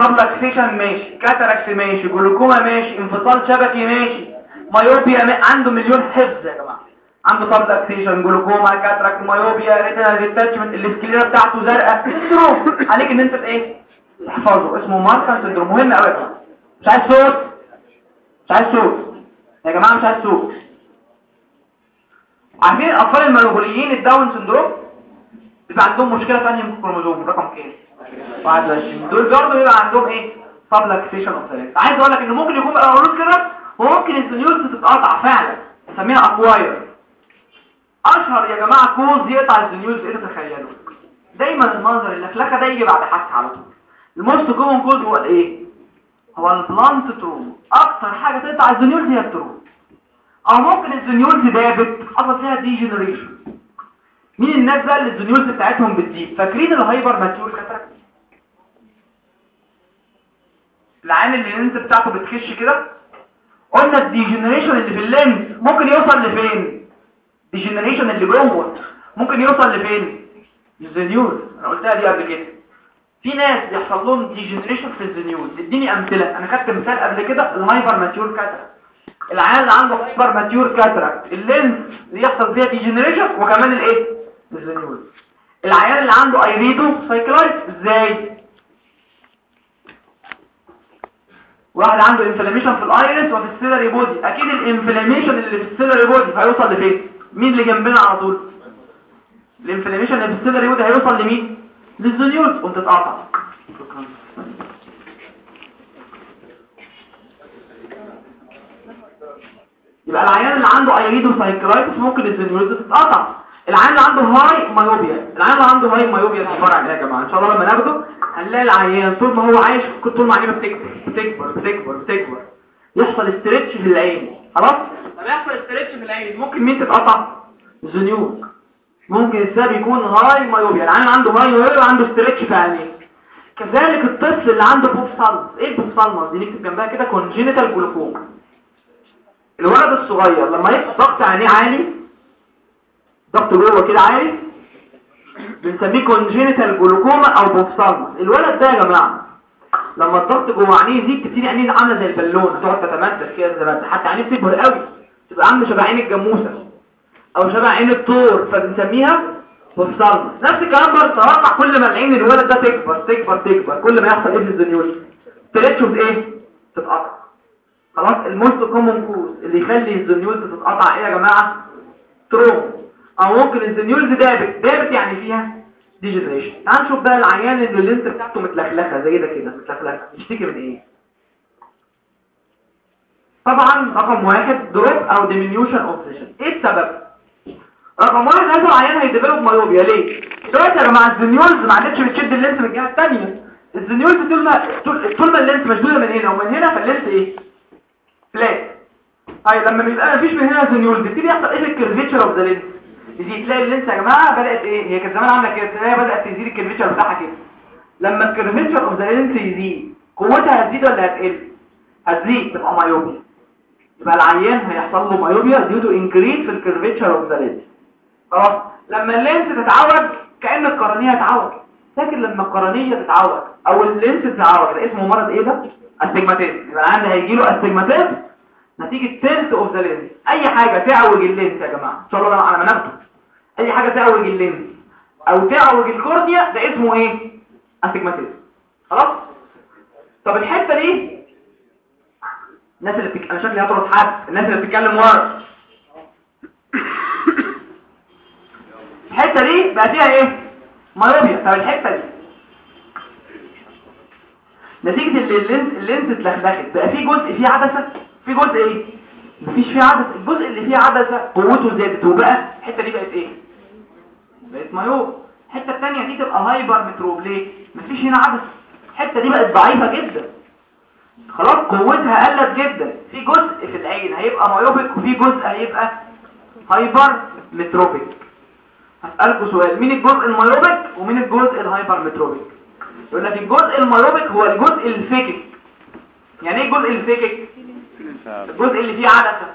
subluxation ماشي. cataract ماشي. جلوكوما ماشي. انفصال شبكي ماشي. myopia ما... عنده مليون حفظ يا جماعة. عنده subluxation glaucoma cataract myopia retinal detachment ال sclera بتاعته زرقاء. syndrome عليك إن أنت إيه؟ تحفظه اسمه Marfan syndrome مهم قوي مش عايز صوت؟ مش عايز صوت. يا جماعة مش عايز صوت. عارفين الاطفال المنغوليين ال Down syndrome؟ بيبقى عندهم مشكلة ثانية في الكروموزوم. رقم كام؟ 21 دول برضه بيبقى عندهم إيه؟ subluxation of عايز أقول لك ان ممكن يكون بقى كده وممكن ال zonules تتقطع فعلا. نسميها acquired أشهر يا جماعة cause يقطع ال zonules إيه تتخيلوا دايما المنظر اللخلخه ده يجي بعد حادثه على طول. ال most common cause هو الايه هو ال blunt trauma. أكتر حاجة تقطع ال zonules هي ال trauma. أو ممكن ال zonules دابت حصل فيها degeneration مين الناس بقى اللي ال zonules بتاعتهم بتدوب؟ فاكرين ال hypermature cataract العين اللي ال lens بتاعته بتخش كده؟ قلنا ال degeneration اللي في ال lens ممكن يوصل لفين؟ ال degeneration اللي جوه ممكن يوصل لفين؟ ال zonule أنا قلتها دي قبل كده. في ناس بيحصل لهم degeneration في ال zonule اديني أمثلة. أنا خدت مثال قبل كده. ال hypermature cataract العيان اللي عنده hypermature cataract ال lens بيحصل فيها degeneration وكمان الايه؟ ال zonule العيان اللي عنده iridocyclitis إزاي؟ واحد عنده inflammation في ال iris وفي ال ciliary body أكيد ال inflammation اللي في ال ciliary body هيوصل لفين؟ مين اللي جنبنا على طول؟ ال inflammation ال ciliary body هيوصل لمين؟ لل zonule قمت تتقطع يبقى العيان اللي عنده iridocyclitis ممكن ال zonule تتقطع. العيان اللي عنده high myopia العيان اللي عنده high myopia تتفرج عليه يا جماعة إن شاء الله لما ناخده هنلاقي العيان طول ما هو عايش طول ما عينه بتكبر بتكبر بتكبر بتكبر. يحصل stretch في العين. خلاص؟ لما يحصل stretch في العين ممكن مين تتقطع؟ ال zonule ممكن السبب يكون high myopia. العيان عنده high myopia وعنده stretch في عينيه. كذلك الطفل اللي عنده buphthalmos إيه ال buphthalmos دي؟ نكتب جنبها كده congenital glaucoma الولد الصغير لما يبقى ضغط عينيه عالي ضغط جوه كده عالي بنسميه congenital glaucoma أو buphthalmos الولد ده يا جماعة لما الضغط جوه عينيه يزيد تبتدي عينيه عاملة زي البالونه تقعد تتمدد كده ما حتى عينيه بتكبر قوي. تبقى عاملة شبه عين الجاموسة. أو شبه عين التور فبنسميها buphthalmos نفس الكلام برضه تتوقع كل ما العين الولد ده تكبر تكبر تكبر كل ما يحصل إيه في ال zonule stretch إيه؟ تتقطع. خلاص ال most common cause اللي يخلي ال zonule تتقطع إيه يا جماعة؟ trauma أو ممكن ال zonules دابت. دابت يعني فيها degeneration. تعال نشوف بقى العيان اللي ال lens بتاعته متلخلخة زي ده كده متلخلخة. يشتكي من إيه؟ طبعا رقم واحد drop أو diminution of إيه السبب؟ رقم واحد هذا العيان هي develop myopia ليه؟ دلوقتي يا جماعة ال zonules ما عادتش بتشد ال lens من الجهه الثانية ال zonules طول ما طول ما ال lens مشدودة من هنا ومن هنا فال lens إيه؟ flat طيب لما بيبقى مفيش من هنا zonules بيبتدي يحصل إيه في ال curvature of the lens دي تلاقي ال lens يا جماعة بدأت إيه؟ هي كانت زمان عاملة كده تلاقيها بدأت تزيد ال curvature بتاعها كده. لما ال curvature of the lens يزيد قوتها هتزيد ولا هتقل؟ هتزيد تبقى myopia يبقى العيان هيحصل له myopia due to increase في ال curvature of the lens خلاص؟ لما ال lens تتعوج كأن القرنية تتعوج فاكر لما القرنية تتعوج؟ أو ال lens تتعوج ده اسمه مرض إيه ده؟ astigmatism يبقى العيان هيجي له astigmatism نتيجة tilt of the lens أي حاجة تعوج ال lens يا جماعة. إن شاء الله على منابته أي حاجة تعوج ال lens أو تعوج ال cornea ده اسمه إيه؟ astigmatism. خلاص؟ طب الحتة دي؟ الناس اللي بتك... أنا شكلي هطرد حد. الناس اللي بتتكلم ورا. الحتة دي بقى فيها إيه؟ myopia طب الحتة دي؟ نتيجة ال lens ال lens اتلخلخت. بقى في جزء فيه عدسة. في جزء إيه؟ مفيش فيه عدسة. الجزء اللي فيه عدسة قوته زادت. وبقى الحتة دي بقت إيه؟ بقت myope الحتة التانية دي تبقى hypermetrope ليه مفيش هنا عدسة. الحتة دي بقت ضعيفة جدا. خلاص قوتها قلت جدا. في جزء في العين هيبقى myopic وفي جزء هيبقى hypermetropic هسألكوا سؤال. مين الجزء ال myopic ومين الجزء ال hypermetropic يقول لك الجزء ال myopic هو الجزء ال phakic يعني إيه الجزء ال phakic الجزء اللي فيه عدسة.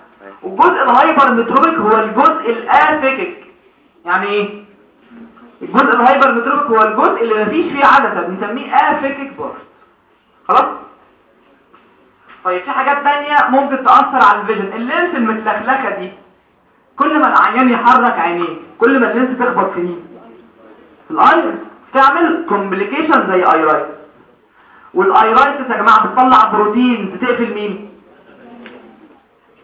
والجزء ال hypermetropic هو الجزء ال aphakic يعني إيه؟ الجزء ال hypermetropic هو الجزء اللي مفيش فيه عدسة بنسميه aphakic part خلاص؟ طيب في حاجات تانية ممكن تأثر على ال vision. ال lens المتلخلخة دي كل ما العيان يحرك عينيه كل ما ال lens تخبط في مين؟ في ال iris تعمل complication زي iritis وال iritis يا جماعة بتطلع بروتين بتقفل مين؟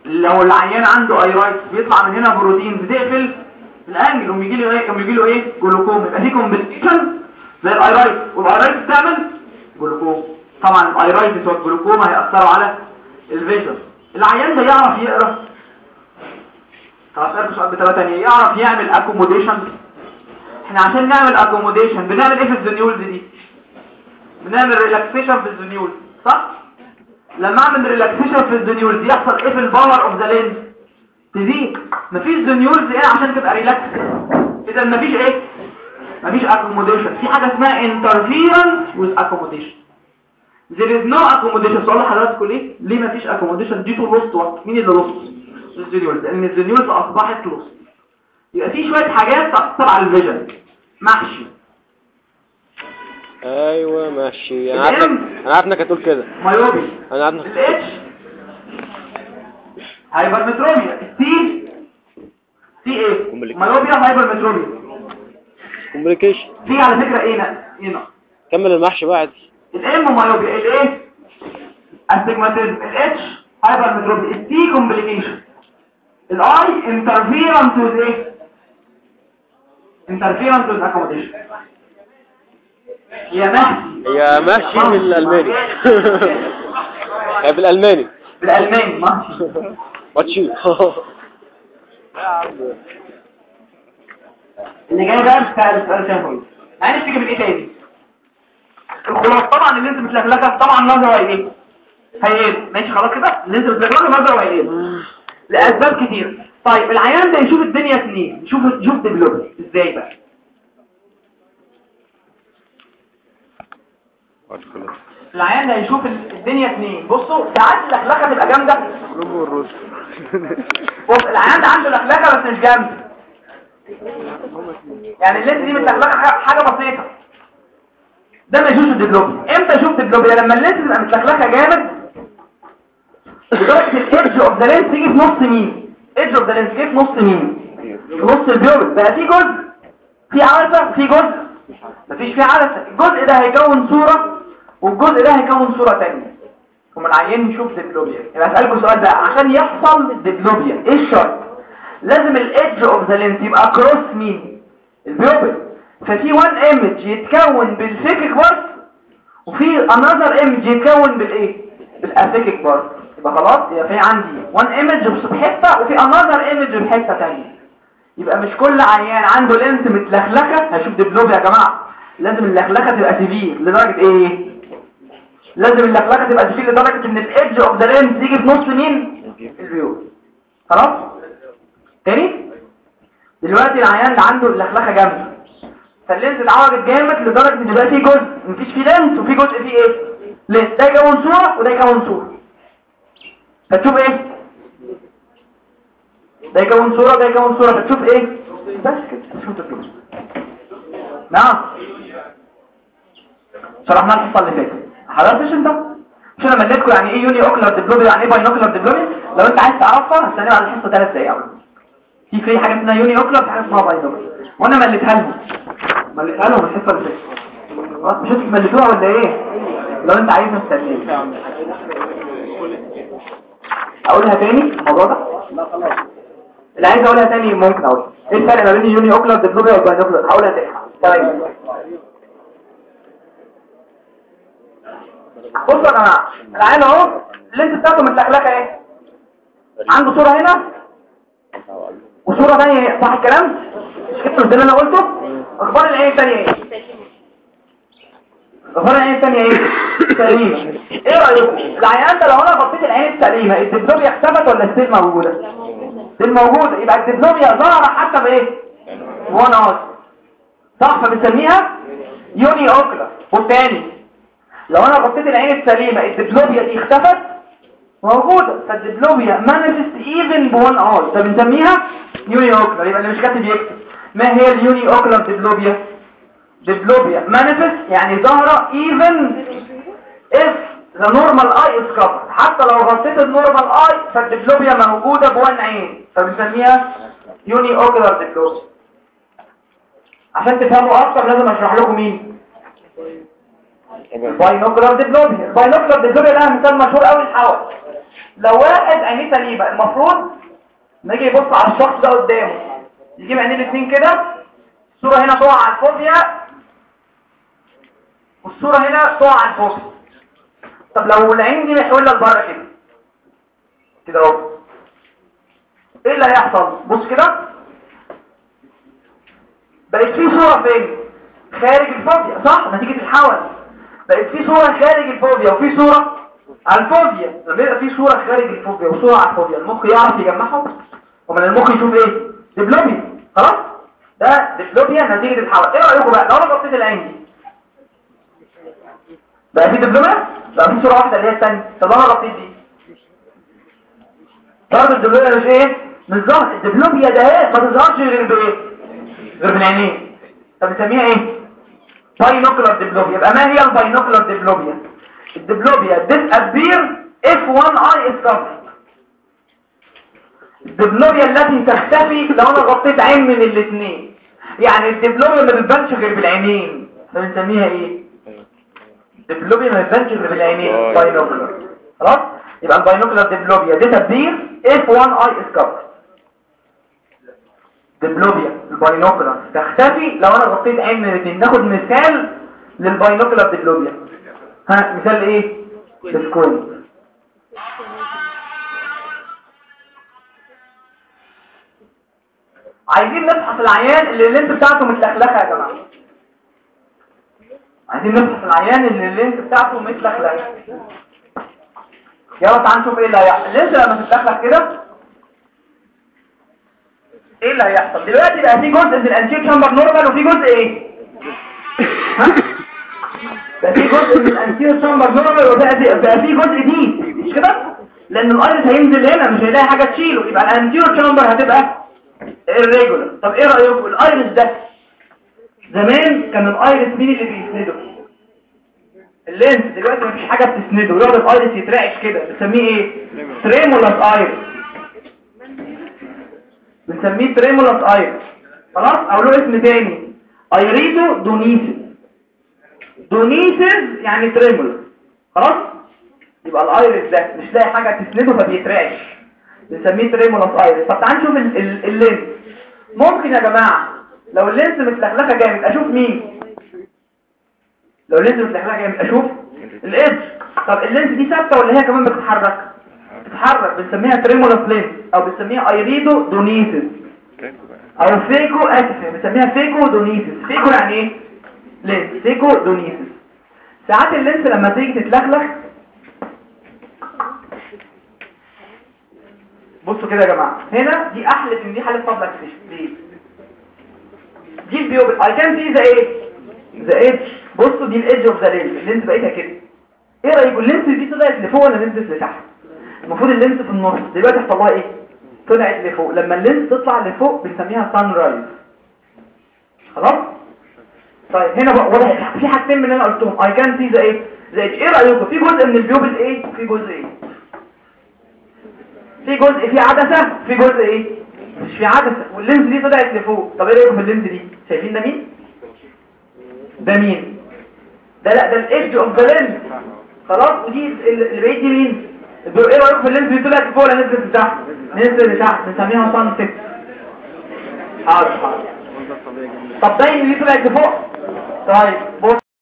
لو العيان عنده iritis بيطلع من هنا بروتين بتقفل ال angle ويجي له إيه؟ بيجي له إيه؟ جلوكوم. يبقى في complication زي ال iritis وال iritis بتعمل جلوكوم. طبعا ال iritis وال glaucoma هيأثروا على ال vision. العيان ده يعرف يقرأ. طب أسألك سؤال بطريقة ثانية يعرف يعمل accommodation إحنا عشان نعمل accommodation بنعمل إيه في ال zonules دي؟ بنعمل relaxation في ال zonules صح؟ لما أعمل relaxation في ال zonules يحصل إيه في ال power of the lens تزيد. مفيش zonules هنا عشان تبقى relax إذا مفيش إيه؟ مفيش accommodation في حاجة اسمها interference with accommodation. There is no accommodation. سؤال لحضراتكم ليه؟ ليه مفيش accommodation due to lost what مين اللي lost ال zonules لأن ال zonules أصبحت lost. يبقى في شوية حاجات تاثر على ال vision محشي. أيوه ماشي. أنا عارف أنا عارف انك هتقول كده. myopia أنا عارف انك ال H؟ hypermetropia. ال C؟ C إيه. myopia hypermetropia. complication في على فكرة إيه هنا هنا كمل المحشي بقى عادي. ال M myopia ال A astigmatism. ال H hypermetropia. ال C؟ complication ال I interference إيه؟ interference accommodation يا مهدي. هي ماشي بالألماني بالالماني بالالماني ماشي واتشي اللي جاي بقى بتاع السؤال ده هنشتكي من إيه تاني؟ الخلاص طبعا اللي انت متلخلخه طبعا نظرة إيه؟ هيقل ماشي خلاص كده. اللي انت نظرة هيقل لأسباب كتير. طيب العيان ده يشوف الدنيا سنين يشوف يشوف ديفلوبمنت إزاي بقى؟ العيان ده يشوف الدنيا اتنين بصوا ساعات اللخلخه تبقى جامدة. بص العيان ده عنده لخلخه بس مش جامده يعني ال lens دي متلخلخه ح- حاجة بسيطة. ده ما يشوفش ال diplopia إمتى يشوف diplopia لما ال lens تبقى متلخلخه جامد لدرجه ال edge of the lens تيجي في نص مين edge of the lens تيجي في نص مين في نص ال pupil بقى في جزء. في عدسه في جزء. مفيش فيه عدسه الجزء ده هيكون صورة والجزء ده هيكون صورة ثانية ومن العيان يشوف diplopia. يبقى أسألكم السؤال ده عشان يحصل diplopia. إيه الشرط؟ لازم ال edge of the lens يبقى cross مين ال pupil. ففي one image يتكون بال phakic part وفي another image يتكون بالايه بال aphakic part يبقى خلاص يبقى في عندي one image في حتة وفي another image في حتة ثانية يبقى مش كل عيان عنده lens متلخلخة؟ هشوف diplopia يا جماعة. لازم اللخلخه تبقى severe. لدرجة إيه؟ لازم اللخلخه تبقى severe لدرجة إن ال edge of the lens يجي في نص مين؟ خلاص؟ تاني؟ دلوقتي العيان اللي عنده اللخلخه جامده فال lens اتعوجت جامد لدرجة إن بقى فيه جزء. مفيش فيه lens وفي جزء فيه إيه؟ lens ده يكون صورة وده يكون صورة. فتشوف إيه؟ ده يكون صوره ده يكون صوره فتشوف إيه بس كده تشوف الفلوس نعم شرحنا الحصه اللي فاتت حضرتش انت مش أنا مليتكم يعني إيه uniocular diplopia يعني إيه binocular diplopia لو انت عايز تعرفها هستنى على الحصه ثلاث دقايق. في في حاجة اسمها uniocular في حاجة اسمها binocular وأنا مليتها لهم مليتها لهم الحصه اللي فاتت خلاص مش أنتوا مليتوها ولا إيه لو انت عايز مستنيك اقولها تاني الموضوع ده اللي عايز أقولها تاني ممكن اقولها إيه الفرق ما بين ال uniocular diplopia وال binocular هقولها تاني. تمام. بصوا يا جماعة العين أهو ال lens بتاعته متلخلخه إيه؟ عنده صورة هنا وصورة ثانية صح الكلام؟ مش كده اللي أنا قلته؟ أخبار العين الثانية إيه؟ أخبار العين الثانية إيه؟ سليمه إيه رأيكم؟ العيان ده لو أنا غطيت العين السليمه ال diplopia اختفت ولا still موجودة؟ still موجوده يبقى ال diplopia ظاهره حتى بايه؟ وأنا اهو. صح فبنسميها uniocular. والتاني لو أنا غطيت العين السليمة ال diplopia دي اختفت موجودة. فال diplopia manifest even by one eye فبنسميها uniocular يبقى اللي مش كاتب يكتب. ما هي ال uniocular diplopia diplopia manifest يعني ظاهرة even if the normal eye is covered. حتى لو غطيت ال normal eye فال diplopia موجودة ب one عين. فبنسميها uniocular diplopia عشان تفهموا أكتر لازم أشرح لكم مين. binocular diplopia ال binocular diplopia ده مثال مشهور قوي الحول لو واحد عينيه سليمة المفروض نيجي يبص على الشخص ده قدامه يجيب عينيه الاثنين كده الصورة هنا تقع على الفوبيا والصورة هنا تقع على الفوبيا. طب لو العين دي محوله لبره كده. كده أهو. إيه اللي هيحصل؟ بص كده بقت في صورة فين؟ خارج الفوبيا صح؟ نتيجة الحول. بقت في صورة خارج ال fovea وفي صورة على ال fovea. لما يبقى في صورة خارج ال fovea وصورة على ال fovea؟ المخ يعرف يجمعهم. ومن المخ يشوف إيه؟ diplopia خلاص؟ ده diplopia نتيجة الحول. إيه رأيكم بقى؟ لو أنا غطيت العين دي. بقى في diplopia بقى في صورة واحدة اللي هي الثانية طب أنا غطيت دي. برضه ال diplopia مش إيه؟ مش ظهر ال diplopia ده إيه؟ ما تظهرش غير بايه غير بالعينين. طب نسميها إيه؟ binocular diplopia يبقى ما هي ال binocular diplopia ال diplopia disappear if one eye is covered ال diplopia التي تختفي لو أنا غطيت عين من الاثنين يعني ال diplopia ما بتبانش غير بالعينين. فبنسميها إيه؟ diplopia ما يبانش غير بالعينين. binocular خلاص؟ يبقى ال binocular disappear if one eye is covered diplopia ال binocular تختفي لو أنا غطيت عين من الاثنين ناخد مثال لل binocular diplopia ها مثال إيه؟ ال squint عايزين نفحص العيان اللي ال lens بتاعته متلخلخة يا جماعة. عايزين نفحص العيان اللي ال lens بتاعته متلخلخ يلا تعال نشوف إيه اللي هيحصل؟ ال lens لما تتلخلخ كده إيه اللي هيحصل؟ دلوقتي بقى في جزء من ال anterior chamber normal وفي جزء إيه؟ ها؟ بقى في جزء من ال anterior chamber normal وبقى بقى في جزء deep مش كده؟ لأن ال iris هينزل هنا مش هيلاقي حاجة تشيله يبقى ال anterior chamber هتبقى irregular. طب إيه رأيكم؟ ال iris ده زمان كان ال iris مين اللي بيسنده؟ ال lens دلوقتي مفيش حاجة بتسنده يقعد ال iris يترعش كده بنسميه إيه؟ tremulous iris. بنسميه tremulous iris خلاص؟ أو له اسم تاني. iridodonesis donesis يعني tremulous خلاص؟ يبقى ال iris ده مش لاقي حاجة تسنده فبيترعش. بنسميه tremulous iris طب تعال نشوف ال- ال- ال lens ممكن يا جماعة لو ال lens متلخلخة جامد أشوف مين؟ لو ال lens متلخلخة جامد أشوف ال edge طب ال lens دي ثابتة ولا هي كمان بتتحرك؟ بتتحرك بنسميها tremulous lens أو بنسميها iridodonesis أو phaco اسف بنسميها phacodonesis phaco يعني إيه؟ lens phacodonesis ساعات ال lens لما تيجي تتلخلخ بصوا كده يا جماعة. هنا دي احلف ان دي حالة فضلك ليه دي. ال pupil I can see the إيه the edge. بصوا دي ال edge of the lens ال lens بقيتها كده. إيه رأيكم؟ ال lens دي طلعت لفوق ولا نزلت لتحت؟ المفروض ال lens في النص. دلوقتي حصل لها إيه؟ طلعت لفوق. لما ال lens تطلع لفوق بنسميها sunrise خلاص؟ طيب هنا بقى واضح. في حاجتين من اللي أنا قلتهم. I can see the إيه edge إيه رأيكم؟ في جزء من ال pupil إيه وفي جزء إيه؟ في جزء فيه عدسة في جزء إيه؟ مش في عدسة. وال lens دي طلعت لفوق. طب إيه رأيكم في ال lens دي؟ شايفين ده مين؟ ده مين؟ ده لا ده ال edge of the lens خلاص؟ ودي ال- اللي بعيد دي مين؟ إيه رايكم في ال lens دي طلعت لفوق ولا نزلت لتحت نزلت لتحت بنسميها sunset حاضر حاضر طب ده اللي دي طلعت لفوق طيب بص